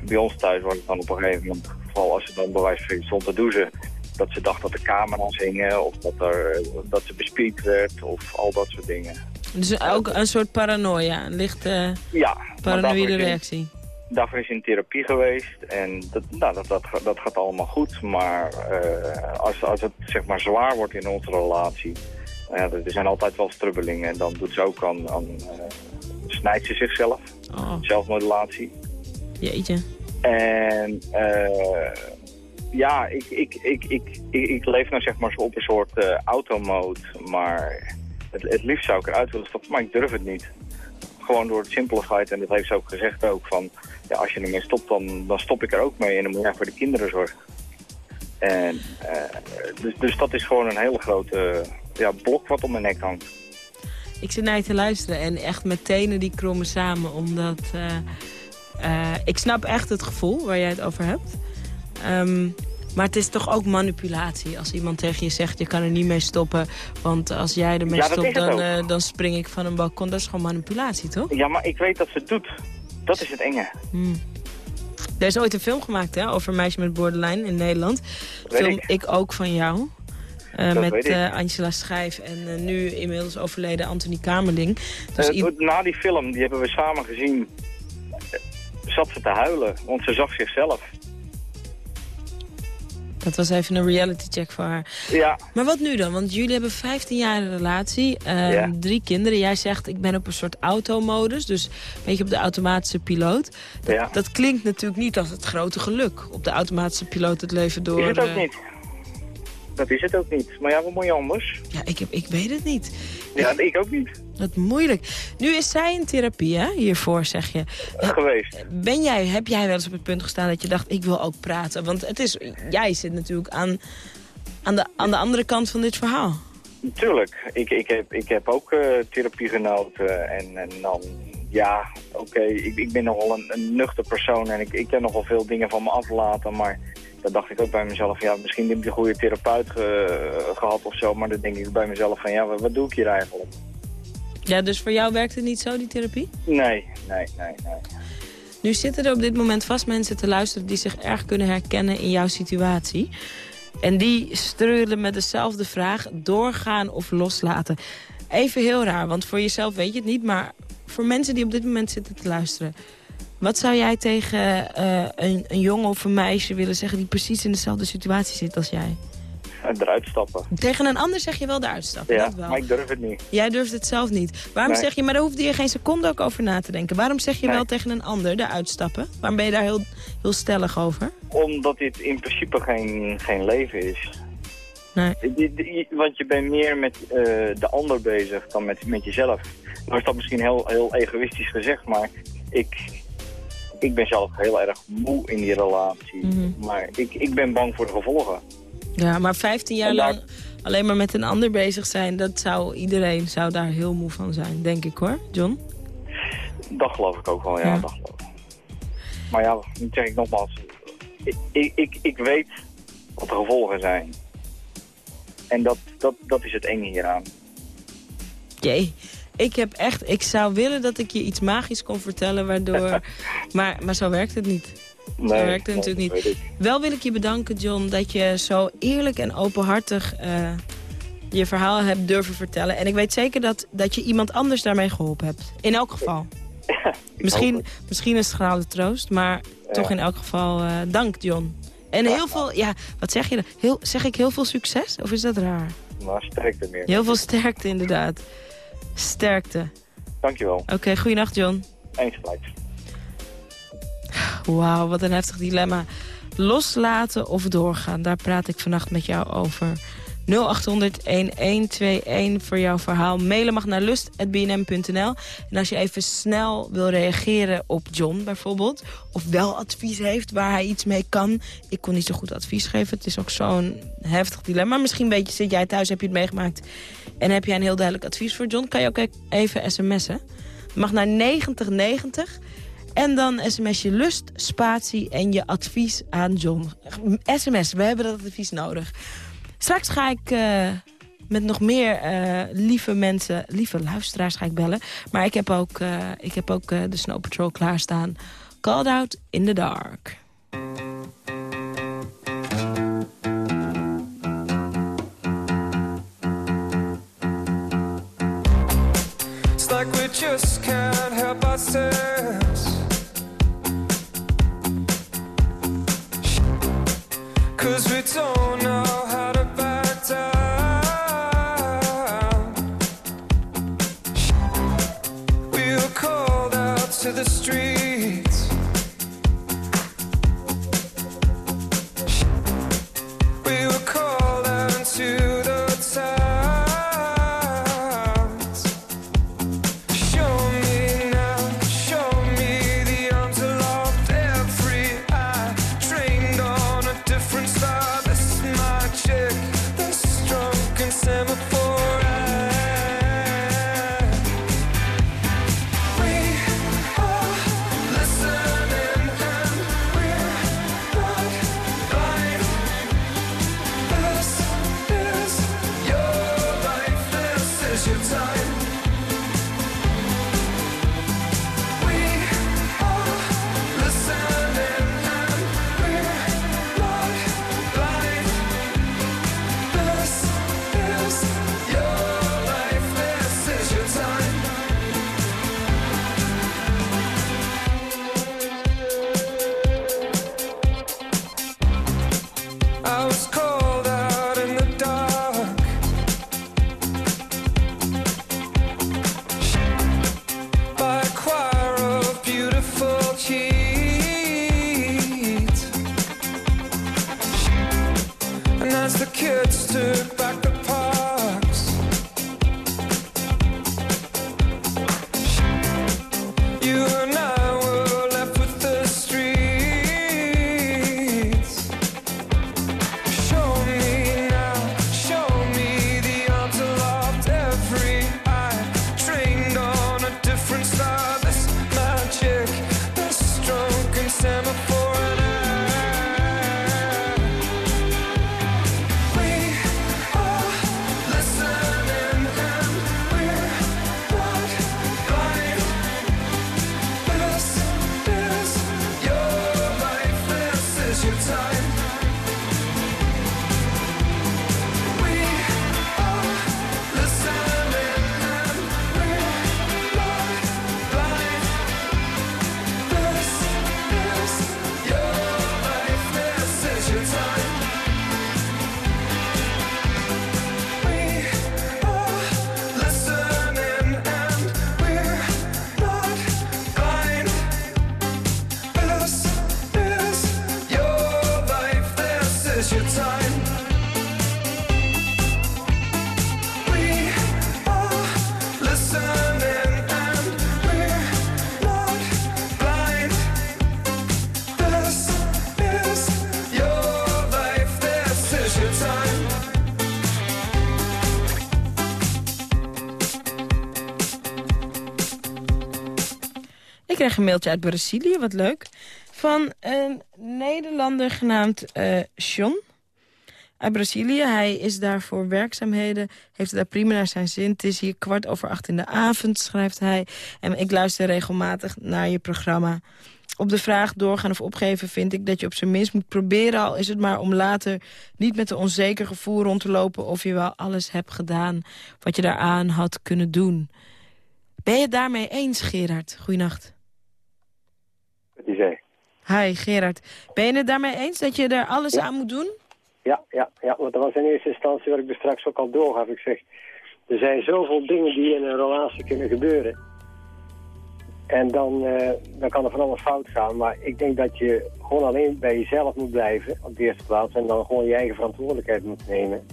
Speaker 12: bij ons thuis was het dan op een gegeven moment, vooral als ze dan bij wijze van stond te dat ze dacht dat de camera's hingen of dat, er, dat ze bespied werd of al dat soort dingen.
Speaker 3: Dus ook een soort paranoia, een lichte ja, paranoïde reactie?
Speaker 12: daarvoor is in therapie geweest en dat, nou, dat, dat, dat gaat allemaal goed. Maar uh, als, als het zeg maar zwaar wordt in onze relatie, uh, er zijn altijd wel strubbelingen. En dan doet ze ook aan, aan uh, snijdt ze zichzelf, oh. zelfmodulatie.
Speaker 3: Jeetje.
Speaker 12: En ja, ik, ik, ik, ik, ik, leef nou zeg maar zo op een soort automode. Maar het, het liefst zou ik eruit willen stappen, maar ik durf het niet. Gewoon door het simpele feit, en dat heeft ze ook gezegd ook, van ja, als je ermee stopt, dan, dan stop ik er ook mee en dan moet je voor de kinderen zorgen. En, uh, dus, dus dat is gewoon een hele grote ja, blok wat om mijn nek hangt.
Speaker 3: Ik zit naar je te luisteren en echt met tenen die krommen samen, omdat uh, ik snap echt het gevoel waar jij het over hebt. Um, maar het is toch ook manipulatie als iemand tegen je zegt... je kan er niet mee stoppen, want als jij ermee ja, stopt... Dan, uh, dan spring ik van een balkon. Dat is gewoon manipulatie, toch?
Speaker 12: Ja, maar ik weet dat ze het doet. Dat is het enge.
Speaker 3: Hmm. Er is ooit een film gemaakt hè, over een meisje met borderline in Nederland. film ik. ik. ook van jou. Uh, met uh, Angela Schijf en nu inmiddels overleden Anthony Kamerling.
Speaker 12: Dus na die film, die hebben we samen gezien, zat ze te huilen. Want ze zag zichzelf.
Speaker 3: Dat was even een reality check voor haar.
Speaker 12: Ja.
Speaker 3: Maar wat nu dan? Want jullie hebben 15 jaar een relatie, uh, drie kinderen. Jij zegt, ik ben op een soort automodus, dus een beetje op de automatische piloot. Dat, ja. dat klinkt natuurlijk niet als het grote geluk, op de automatische piloot het leven door... Is
Speaker 12: het ook uh, niet. Dat is het ook niet. Maar ja, wat moet je anders?
Speaker 3: Ja, ik, heb, ik weet het niet.
Speaker 12: Ja, ik, ik ook niet.
Speaker 3: Dat moeilijk. Nu is zij in therapie, hè? Hiervoor, zeg je.
Speaker 12: Uh, geweest.
Speaker 3: Ben jij, heb jij wel eens op het punt gestaan dat je dacht, ik wil ook praten? Want het is, jij zit natuurlijk aan, aan, de, aan de andere kant van dit verhaal.
Speaker 12: Tuurlijk. Ik, ik, heb, ik heb ook uh, therapie genoten. En, en dan, ja, oké, okay, ik, ik ben nogal een, een nuchter persoon. En ik, ik kan nogal veel dingen van me aflaten. Maar dacht ik ook bij mezelf. Ja, misschien heb je een goede therapeut ge, gehad of zo. Maar dan denk ik bij mezelf van, ja, wat, wat doe ik hier eigenlijk?
Speaker 3: Ja, dus voor jou werkt het niet zo, die therapie?
Speaker 12: Nee, nee, nee, nee.
Speaker 3: Nu zitten er op dit moment vast mensen te luisteren... die zich erg kunnen herkennen in jouw situatie. En die streulen met dezelfde vraag... doorgaan of loslaten. Even heel raar, want voor jezelf weet je het niet... maar voor mensen die op dit moment zitten te luisteren... wat zou jij tegen eh, een, een jongen of een meisje willen zeggen... die precies in dezelfde situatie zit als jij?
Speaker 12: Eruit stappen.
Speaker 3: Tegen een ander zeg je wel eruit stappen,
Speaker 12: Ja,
Speaker 3: dat wel.
Speaker 12: maar ik durf het niet.
Speaker 3: Jij durft het zelf niet. Waarom
Speaker 12: Nee.
Speaker 3: zeg je, maar daar hoefde je geen seconde ook over na te denken. Waarom zeg je
Speaker 12: Nee.
Speaker 3: wel tegen een ander de uitstappen? Waarom ben je daar heel, heel stellig over?
Speaker 12: Omdat dit in principe geen, geen leven is.
Speaker 3: Nee.
Speaker 12: Want je bent meer met eh, de ander bezig dan met, met jezelf. Nou is dat misschien heel, heel egoïstisch gezegd, maar ik, ik ben zelf heel erg moe in die relatie.
Speaker 3: Mhm.
Speaker 12: Maar ik, ik ben bang voor de gevolgen.
Speaker 3: Ja, maar 15 jaar
Speaker 12: daar-
Speaker 3: lang alleen maar met een ander bezig zijn... dat zou iedereen zou daar heel moe van zijn, denk ik hoor. John?
Speaker 12: Dat geloof ik ook wel, ja.
Speaker 3: Ja.
Speaker 12: Dat geloof ik. Maar ja, nu zeg ik nogmaals. Ik, ik, ik, ik weet wat de gevolgen zijn. En dat, dat, dat is het enge hieraan.
Speaker 3: Jee, ik heb echt... Ik zou willen dat ik je iets magisch kon vertellen, waardoor... *laughs* maar, maar zo werkt het niet.
Speaker 12: Nee,
Speaker 3: zo werkt het
Speaker 12: nee,
Speaker 3: natuurlijk niet. Wel wil ik je bedanken, John, dat je zo eerlijk en openhartig eh, je verhaal hebt durven vertellen. En ik weet zeker dat, dat je iemand anders daarmee geholpen hebt. In elk geval. *laughs* misschien, misschien een schrale troost, maar toch in elk geval eh, dank, John. En heel veel, ja, wat zeg je dan? Heel, zeg ik heel veel succes? Of is dat raar?
Speaker 12: Maar sterkte meer.
Speaker 3: Heel veel sterkte, inderdaad. Sterkte.
Speaker 12: Dankjewel.
Speaker 3: Oké, goeienacht, John.
Speaker 12: Eens gelijk.
Speaker 3: Wauw, wat een heftig dilemma. Loslaten of doorgaan, daar praat ik vannacht met jou over. 0800-1121 voor jouw verhaal. Mailen mag naar lust.bnm.nl. En als je even snel wil reageren op John bijvoorbeeld... of wel advies heeft waar hij iets mee kan... ik kon niet zo goed advies geven. Het is ook zo'n heftig dilemma. Misschien weet je, zit jij thuis, heb je het meegemaakt... en heb jij een heel duidelijk advies voor John... kan je ook even sms'en. Mag naar 9090... En dan sms je lust, spatie en je advies aan John. SMS, we hebben dat advies nodig. Straks ga ik eh, met nog meer eh, lieve mensen, lieve luisteraars ga ik bellen. Maar ik heb ook, eh, ik heb ook de Snow Patrol klaarstaan. Called Out in the Dark.
Speaker 13: It's like we just can't help ourselves. Cause we don't house.
Speaker 3: Krijg een mailtje uit Brazilië, wat leuk. Van een Nederlander genaamd uh, John uit Brazilië. Hij is daar voor werkzaamheden, heeft het daar prima naar zijn zin. Het is hier kwart over acht in de avond, schrijft hij. En ik luister regelmatig naar je programma. Op de vraag doorgaan of opgeven vind ik dat je op zijn minst moet proberen... al is het maar om later niet met een onzeker gevoel rond te lopen... of je wel alles hebt gedaan wat je daaraan had kunnen doen. Ben je het daarmee eens, Gerard? Goeienacht.
Speaker 14: Hij?
Speaker 3: Hi, Gerard. Ben je het daarmee eens dat je er alles aan moet doen?
Speaker 14: Ja, ja, ja, want dat was in eerste instantie wat ik er straks ook al doorgaf. Ik zeg, er zijn zoveel dingen die in een relatie kunnen gebeuren. En dan, uh, dan kan er van alles fout gaan. Maar ik denk dat je gewoon alleen bij jezelf moet blijven op de eerste plaats. En dan gewoon je eigen verantwoordelijkheid moet nemen.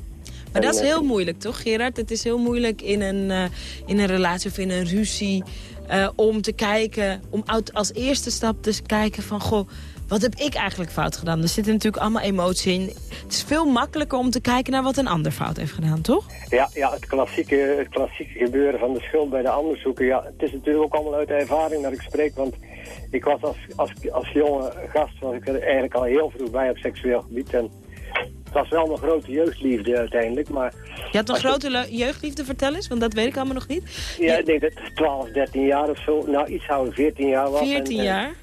Speaker 3: Maar dat is heel moeilijk, toch Gerard? Het is heel moeilijk in een, uh, in een relatie of in een ruzie... Uh, om te kijken, om als eerste stap te kijken van... goh, wat heb ik eigenlijk fout gedaan? Er zitten natuurlijk allemaal emoties in. Het is veel makkelijker om te kijken naar wat een ander fout heeft gedaan, toch?
Speaker 14: Ja, ja het, klassieke, het klassieke gebeuren van de schuld bij de ander zoeken. Ja, het is natuurlijk ook allemaal uit de ervaring dat ik spreek. Want ik was als, als, als jonge gast was ik er eigenlijk al heel vroeg bij op seksueel gebied. En was wel een grote jeugdliefde uiteindelijk. Maar
Speaker 3: je had een grote jeugdliefde, vertel eens, want dat weet ik allemaal nog niet.
Speaker 14: Ja, ik denk dat het 12, 13 jaar of zo. Nou, iets ouder, 14 jaar was.
Speaker 3: 14 jaar?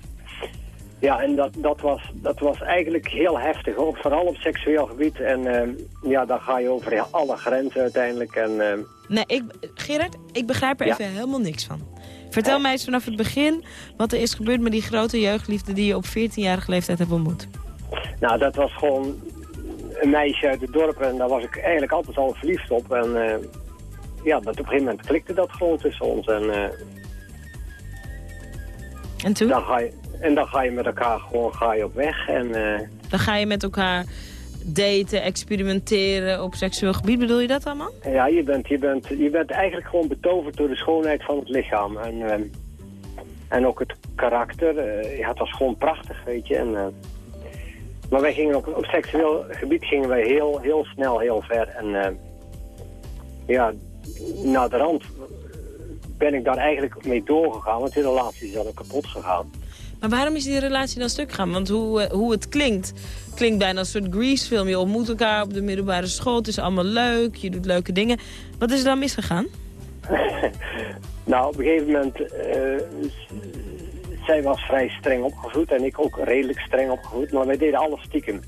Speaker 14: Ja, en dat, dat, was, dat was eigenlijk heel heftig, ook vooral op seksueel gebied. En uh, ja, dan ga je over alle grenzen uiteindelijk. En, uh...
Speaker 3: Nee, ik, Gerard, ik begrijp er even helemaal niks van. Vertel mij eens vanaf het begin wat er is gebeurd met die grote jeugdliefde die je op 14-jarige leeftijd hebt ontmoet.
Speaker 14: Nou, dat was gewoon een meisje uit het dorp en daar was ik eigenlijk altijd al verliefd op. En uh, ja, dat op een gegeven moment klikte dat gewoon tussen ons. En,
Speaker 3: en toen?
Speaker 14: Dan ga je, en dan ga je met elkaar gewoon ga je op weg. En, uh...
Speaker 3: Dan ga je met elkaar daten, experimenteren op seksueel gebied. Bedoel je dat allemaal?
Speaker 14: Ja, je bent, je bent, je bent eigenlijk gewoon betoverd door de schoonheid van het lichaam. En, en ook het karakter. Ja, het was gewoon prachtig, weet je. En, maar wij gingen op, op seksueel gebied gingen wij heel, heel snel, heel ver. En ja, na de rand ben ik daar eigenlijk mee doorgegaan. Want die relatie is dan kapot gegaan.
Speaker 3: Maar waarom is die relatie dan stuk gegaan? Want hoe, hoe het klinkt, klinkt bijna een soort Grease-film. Je ontmoet elkaar op de middelbare school, het is allemaal leuk, je doet leuke dingen. Wat is er dan misgegaan? *laughs*
Speaker 14: nou, op een gegeven moment... Uh, zij was vrij streng opgevoed en ik ook redelijk streng opgevoed. Maar wij deden alles stiekem.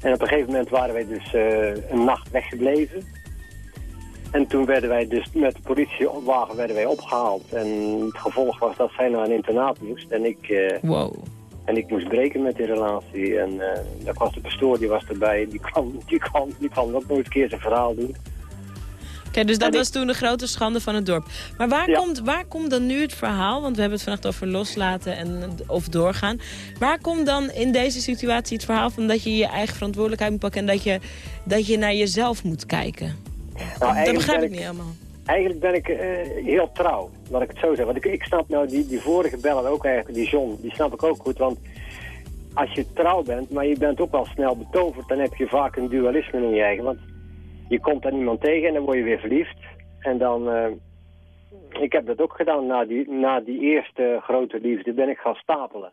Speaker 14: En op een gegeven moment waren wij dus uh, een nacht weggebleven. En toen werden wij dus met de politiewagen werden wij opgehaald. En het gevolg was dat zij naar een internaat moest. En ik, uh,
Speaker 3: wow.
Speaker 14: en ik moest breken met die relatie. En uh, daar was de pastoor, die was erbij. Die kwam, die kwam, die kwam ook nooit een keer zijn verhaal doen.
Speaker 3: Oké, dus dat was toen de grote schande van het dorp. Maar waar, komt, waar komt dan nu het verhaal? Want we hebben het vannacht over loslaten en, of doorgaan. Waar komt dan in deze situatie het verhaal van dat je je eigen verantwoordelijkheid moet pakken... en dat je, dat je naar jezelf moet kijken? Nou, dat begrijp ik, niet helemaal.
Speaker 14: Eigenlijk ben ik uh, heel trouw, laat ik het zo zeggen. Want ik, ik snap nou die, die vorige bellen ook eigenlijk, die John, die snap ik ook goed. Want als je trouw bent, maar je bent ook wel snel betoverd, dan heb je vaak een dualisme in je eigen. Want je komt dan iemand tegen en dan word je weer verliefd. En dan, uh, ik heb dat ook gedaan, na die, na die eerste grote liefde ben ik gaan stapelen.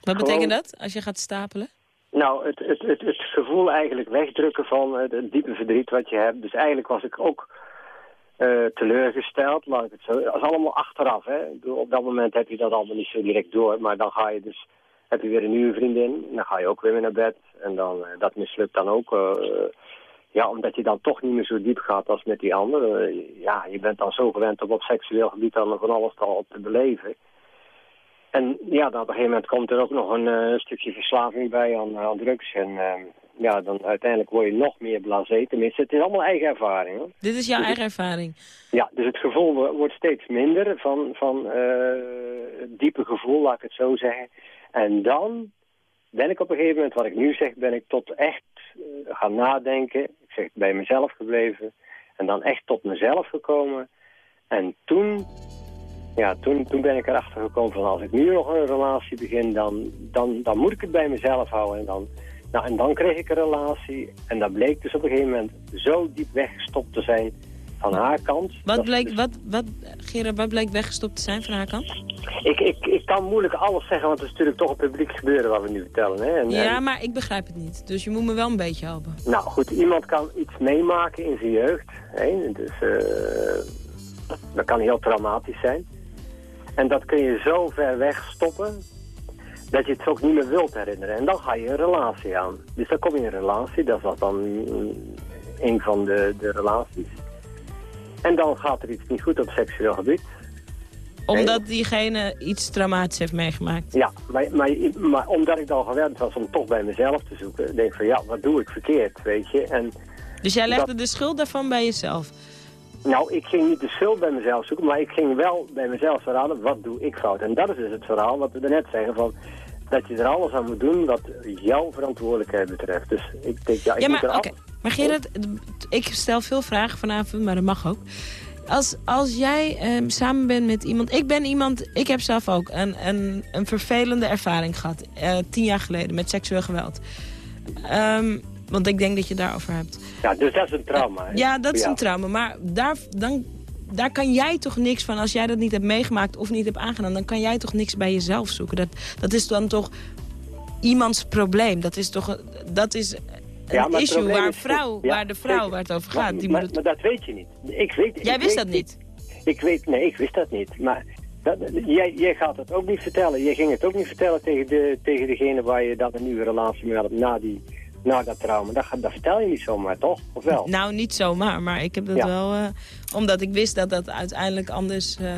Speaker 3: Wat betekent dat, als je gaat stapelen?
Speaker 14: Nou, het, het, het, het gevoel eigenlijk wegdrukken van het, diepe verdriet wat je hebt. Dus eigenlijk was ik ook uh, teleurgesteld, laat ik het zo. Dat is allemaal achteraf, hè. Op dat moment heb je dat allemaal niet zo direct door. Maar dan ga je dus, heb je weer een nieuwe vriendin. Dan ga je ook weer naar bed. En dan, dat mislukt dan ook. Uh, ja, omdat je dan toch niet meer zo diep gaat als met die andere. ja, je bent dan zo gewend om op seksueel gebied dan van alles al te beleven. En ja, dan op een gegeven moment komt er ook nog een uh, stukje verslaving bij aan, aan drugs. En uh, ja, dan uiteindelijk word je nog meer blasé. Tenminste, het is allemaal eigen ervaring. Hoor.
Speaker 3: Dit is jouw dus eigen ervaring?
Speaker 14: Ja, dus het gevoel wordt steeds minder van, van uh, het diepe gevoel, laat ik het zo zeggen. En dan ben ik op een gegeven moment, wat ik nu zeg, ben ik tot echt gaan nadenken. Ik bij mezelf gebleven. En dan echt tot mezelf gekomen. En toen ja, toen, toen ben ik erachter gekomen van als ik nu nog een relatie begin, dan, dan, dan moet ik het bij mezelf houden. En dan, nou, en dan kreeg ik een relatie en dat bleek dus op een gegeven moment zo diep weggestopt te zijn van haar kant.
Speaker 3: Wat bleek, wat, wat, Gerard, wat bleek weggestopt te zijn van haar kant?
Speaker 14: Ik, ik, ik kan moeilijk alles zeggen, want het is natuurlijk toch een publiek gebeuren wat we nu vertellen. Hè? En,
Speaker 3: Ja,
Speaker 14: en-
Speaker 3: maar ik begrijp het niet. Dus je moet me wel een beetje helpen.
Speaker 14: nou goed, iemand kan iets meemaken in zijn jeugd. Hè? Dus, eh, dat kan heel traumatisch zijn. En dat kun je zo ver weg stoppen dat je het ook niet meer wilt herinneren. En dan ga je een relatie aan. Dus dan kom je in een relatie, dat was dan mm, een van de, de relaties. En dan gaat er iets niet goed op seksueel gebied.
Speaker 3: Omdat diegene iets traumatisch heeft meegemaakt.
Speaker 14: Ja, maar, maar, maar omdat ik dan gewend was om toch bij mezelf te zoeken, denk ik van ja, wat doe ik verkeerd, weet je. En
Speaker 3: Dus jij legde
Speaker 14: dat-
Speaker 3: de schuld daarvan bij jezelf?
Speaker 14: nou, ik ging niet de schuld bij mezelf zoeken, maar ik ging wel bij mezelf verhalen, wat doe ik fout. En dat is dus het verhaal wat we net zeggen van, dat je er alles aan moet doen wat jouw verantwoordelijkheid betreft. Dus ik denk, ja, ik
Speaker 3: ja,
Speaker 14: moet
Speaker 3: maar
Speaker 14: er
Speaker 3: oké.
Speaker 14: al-
Speaker 3: Maar Gerard, ik stel veel vragen vanavond, maar dat mag ook. Als, als jij ehm, samen bent met iemand... Ik ben iemand... Ik heb zelf ook een, een, een vervelende ervaring gehad. eh, tien jaar geleden met seksueel geweld. Ehm, want ik denk dat je daarover hebt.
Speaker 14: Ja, dus dat is een trauma. hè?
Speaker 3: Ja, dat is
Speaker 14: Ja.
Speaker 3: een trauma. Maar daar, dan, daar kan jij toch niks van... Als jij dat niet hebt meegemaakt of niet hebt aangedaan... dan kan jij toch niks bij jezelf zoeken. Dat, dat is dan toch iemands probleem. Dat is toch een- dat is een
Speaker 14: Ja, maar het
Speaker 3: issue waar, vrouw,
Speaker 14: ja,
Speaker 3: waar de vrouw
Speaker 14: zeker.
Speaker 3: waar het over
Speaker 14: Maar-
Speaker 3: gaat... Die
Speaker 14: maar,
Speaker 3: moet het...
Speaker 14: maar dat weet je niet. Ik weet,
Speaker 3: Jij
Speaker 14: ik
Speaker 3: wist
Speaker 14: weet
Speaker 3: dat niet?
Speaker 14: Ik weet, nee, ik wist dat niet. Maar dat, jij, jij gaat het ook niet vertellen. Jij ging het ook niet vertellen tegen, de, tegen degene waar je dan een nieuwe relatie mee had na, die, na dat trauma. Dat, dat vertel je niet zomaar, toch? Of wel?
Speaker 3: Nou, niet zomaar, maar ik heb dat
Speaker 14: Ja.
Speaker 3: wel... eh, omdat ik wist dat dat uiteindelijk anders... eh,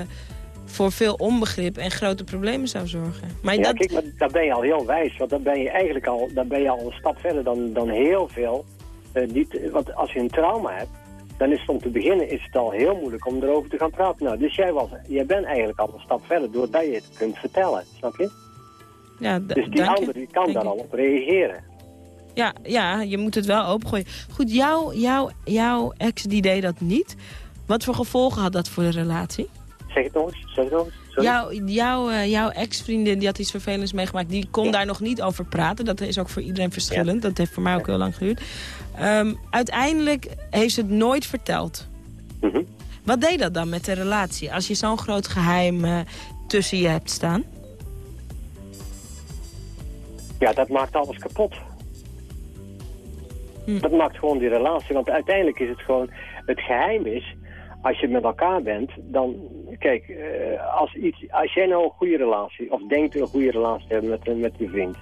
Speaker 3: voor veel onbegrip en grote problemen zou zorgen. Maar
Speaker 14: ja,
Speaker 3: dat,
Speaker 14: kijk, maar daar ben je al heel wijs. Want dan ben je eigenlijk al, dan ben je al een stap verder dan, dan heel veel. eh, niet, want als je een trauma hebt, dan is het om te beginnen is het al heel moeilijk om erover te gaan praten. Nou, dus jij, was, jij bent eigenlijk al een stap verder doordat je het kunt vertellen. Snap je?
Speaker 3: ja,
Speaker 14: Dus die ander die kan daar al op reageren.
Speaker 3: Ja, ja, je moet het wel opengooien. Goed, jouw jouw jouw ex die deed dat niet. Wat voor gevolgen had dat voor de relatie?
Speaker 14: Zeg het nog eens, zeg het nog eens. Sorry.
Speaker 3: Jouw, jouw, eh, jouw ex-vriendin die had iets vervelends meegemaakt. Die kon daar nog niet over praten. Dat is ook voor iedereen verschillend. Dat heeft voor mij ook heel lang geduurd. Ehm, uiteindelijk heeft ze het nooit verteld.
Speaker 14: Mhm.
Speaker 3: Wat deed dat dan met de relatie? Als je zo'n groot geheim eh, tussen je hebt staan.
Speaker 14: Ja, dat maakt alles kapot.
Speaker 3: Hm.
Speaker 14: Dat maakt gewoon die relatie. Want uiteindelijk is het gewoon... Het geheim is... Als je met elkaar bent, dan... Kijk, eh, als, iets, als jij nou een goede relatie... Of denkt een goede relatie te hebben met, met je vriend...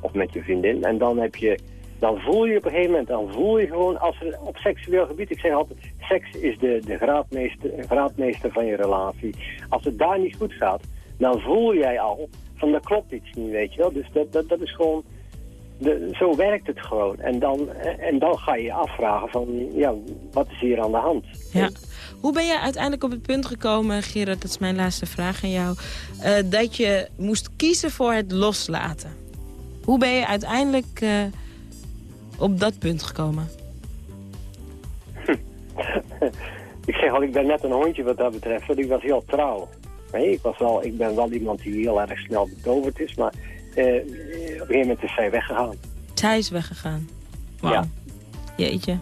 Speaker 14: Of met je vriendin. En dan heb je... Dan voel je op een gegeven moment... Dan voel je gewoon... Als er op seksueel gebied... Ik zeg altijd... Seks is de, de graadmeester, graadmeester van je relatie. Als het daar niet goed gaat... Dan voel jij al... Van dat klopt iets niet, weet je wel. Dus dat, dat, dat is gewoon... De, zo werkt het gewoon. En dan, en dan ga je je afvragen van, ja, wat is hier aan de hand?
Speaker 3: Ja. Hoe ben je uiteindelijk op het punt gekomen, Gerard, dat is mijn laatste vraag aan jou... eh, dat je moest kiezen voor het loslaten? Hoe ben je uiteindelijk eh, op dat punt gekomen? *laughs*
Speaker 14: ik zeg al, ik ben net een hondje wat dat betreft, want ik was heel trouw. Nee, ik, was wel, ik ben wel iemand die heel erg snel betoverd is, maar op een gegeven moment is zij weggegaan.
Speaker 3: Zij is weggegaan.
Speaker 14: Ja.
Speaker 3: Jeetje.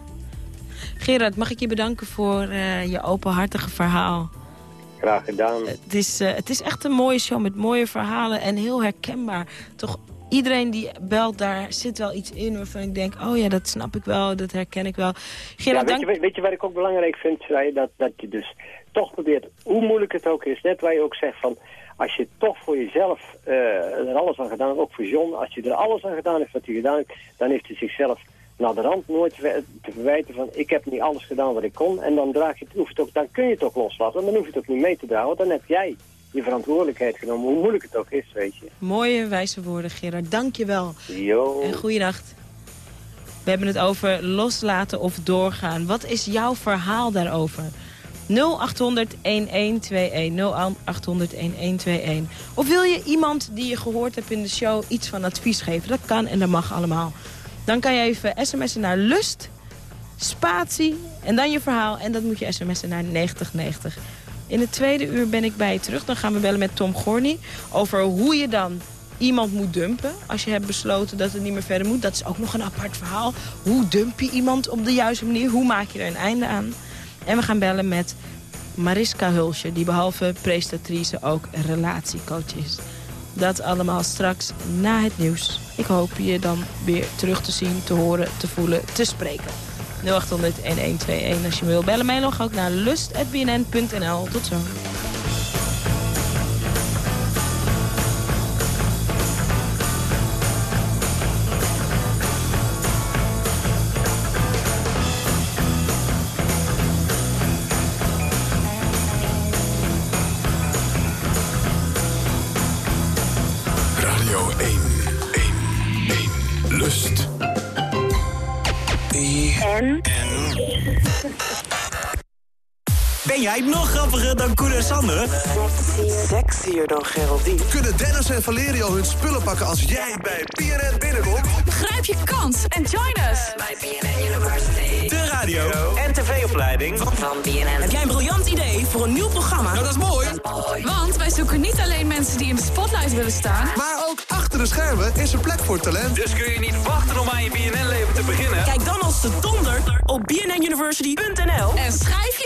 Speaker 3: Gerard, mag ik je bedanken voor eh, je openhartige verhaal.
Speaker 14: Graag gedaan.
Speaker 3: Het is, eh, het is echt een mooie show met mooie verhalen en heel herkenbaar. Toch iedereen die belt, daar zit wel iets in waarvan ik denk... oh ja, dat snap ik wel, dat herken ik wel.
Speaker 14: Ja,
Speaker 3: Gerard,
Speaker 14: weet, je,
Speaker 3: dank...
Speaker 14: weet- weet je wat ik ook belangrijk vind? Dat, dat je dus toch probeert, hoe moeilijk het ook is, net waar je ook zegt van... Als je toch voor jezelf eh, er alles aan gedaan hebt, ook voor John, als je er alles aan gedaan heeft wat hij gedaan heeft, dan heeft hij zichzelf naar de rand nooit te te verwijten van ik heb niet alles gedaan wat ik kon. En dan, draag je het, hoef het ook, dan kun je het ook loslaten, dan hoef je het ook niet mee te dragen, want dan heb jij je verantwoordelijkheid genomen, hoe moeilijk het ook is, weet je.
Speaker 3: Mooie wijze woorden, Gerard. Dank je wel. En goeienacht. We hebben het over loslaten of doorgaan. Wat is jouw verhaal daarover? 0800 1121 0800 1121. Of wil je iemand die je gehoord hebt in de show iets van advies geven? Dat kan en dat mag allemaal. Dan kan je even sms'en naar lust, spatie en dan je verhaal. En dat moet je sms'en naar 9090. In het tweede uur ben ik bij je terug. Dan gaan we bellen met Tom Gorny over hoe je dan iemand moet dumpen. Als je hebt besloten dat het niet meer verder moet. Dat is ook nog een apart verhaal. Hoe dump je iemand op de juiste manier? Hoe maak je er een einde aan? En we gaan bellen met Mariska Hulsje, die behalve prestatrice ook relatiecoach is. Dat allemaal straks na het nieuws. Ik hoop je dan weer terug te zien, te horen, te voelen, te spreken. 0800-1121 als je me wil bellen. Mail ook naar lust.bnn.nl. Tot zo.
Speaker 15: Grappiger dan Koen en Sander?
Speaker 16: Sexier dan Geraldine.
Speaker 17: Kunnen Dennis en Valerio hun spullen pakken als jij bij PNN binnenkomt?
Speaker 18: Grijp je kans en join us. Bij BNN University.
Speaker 15: De radio en tv-opleiding van,
Speaker 18: van BNN.
Speaker 16: Heb jij een briljant idee voor een nieuw programma?
Speaker 17: Nou, dat is mooi.
Speaker 18: Want wij zoeken niet alleen mensen die in de spotlight willen staan.
Speaker 17: Maar ook achter de schermen is er plek voor talent.
Speaker 15: Dus kun je niet wachten om aan je BNN-leven te beginnen?
Speaker 16: Kijk dan als de donder op bnnuniversity.nl
Speaker 18: En schrijf.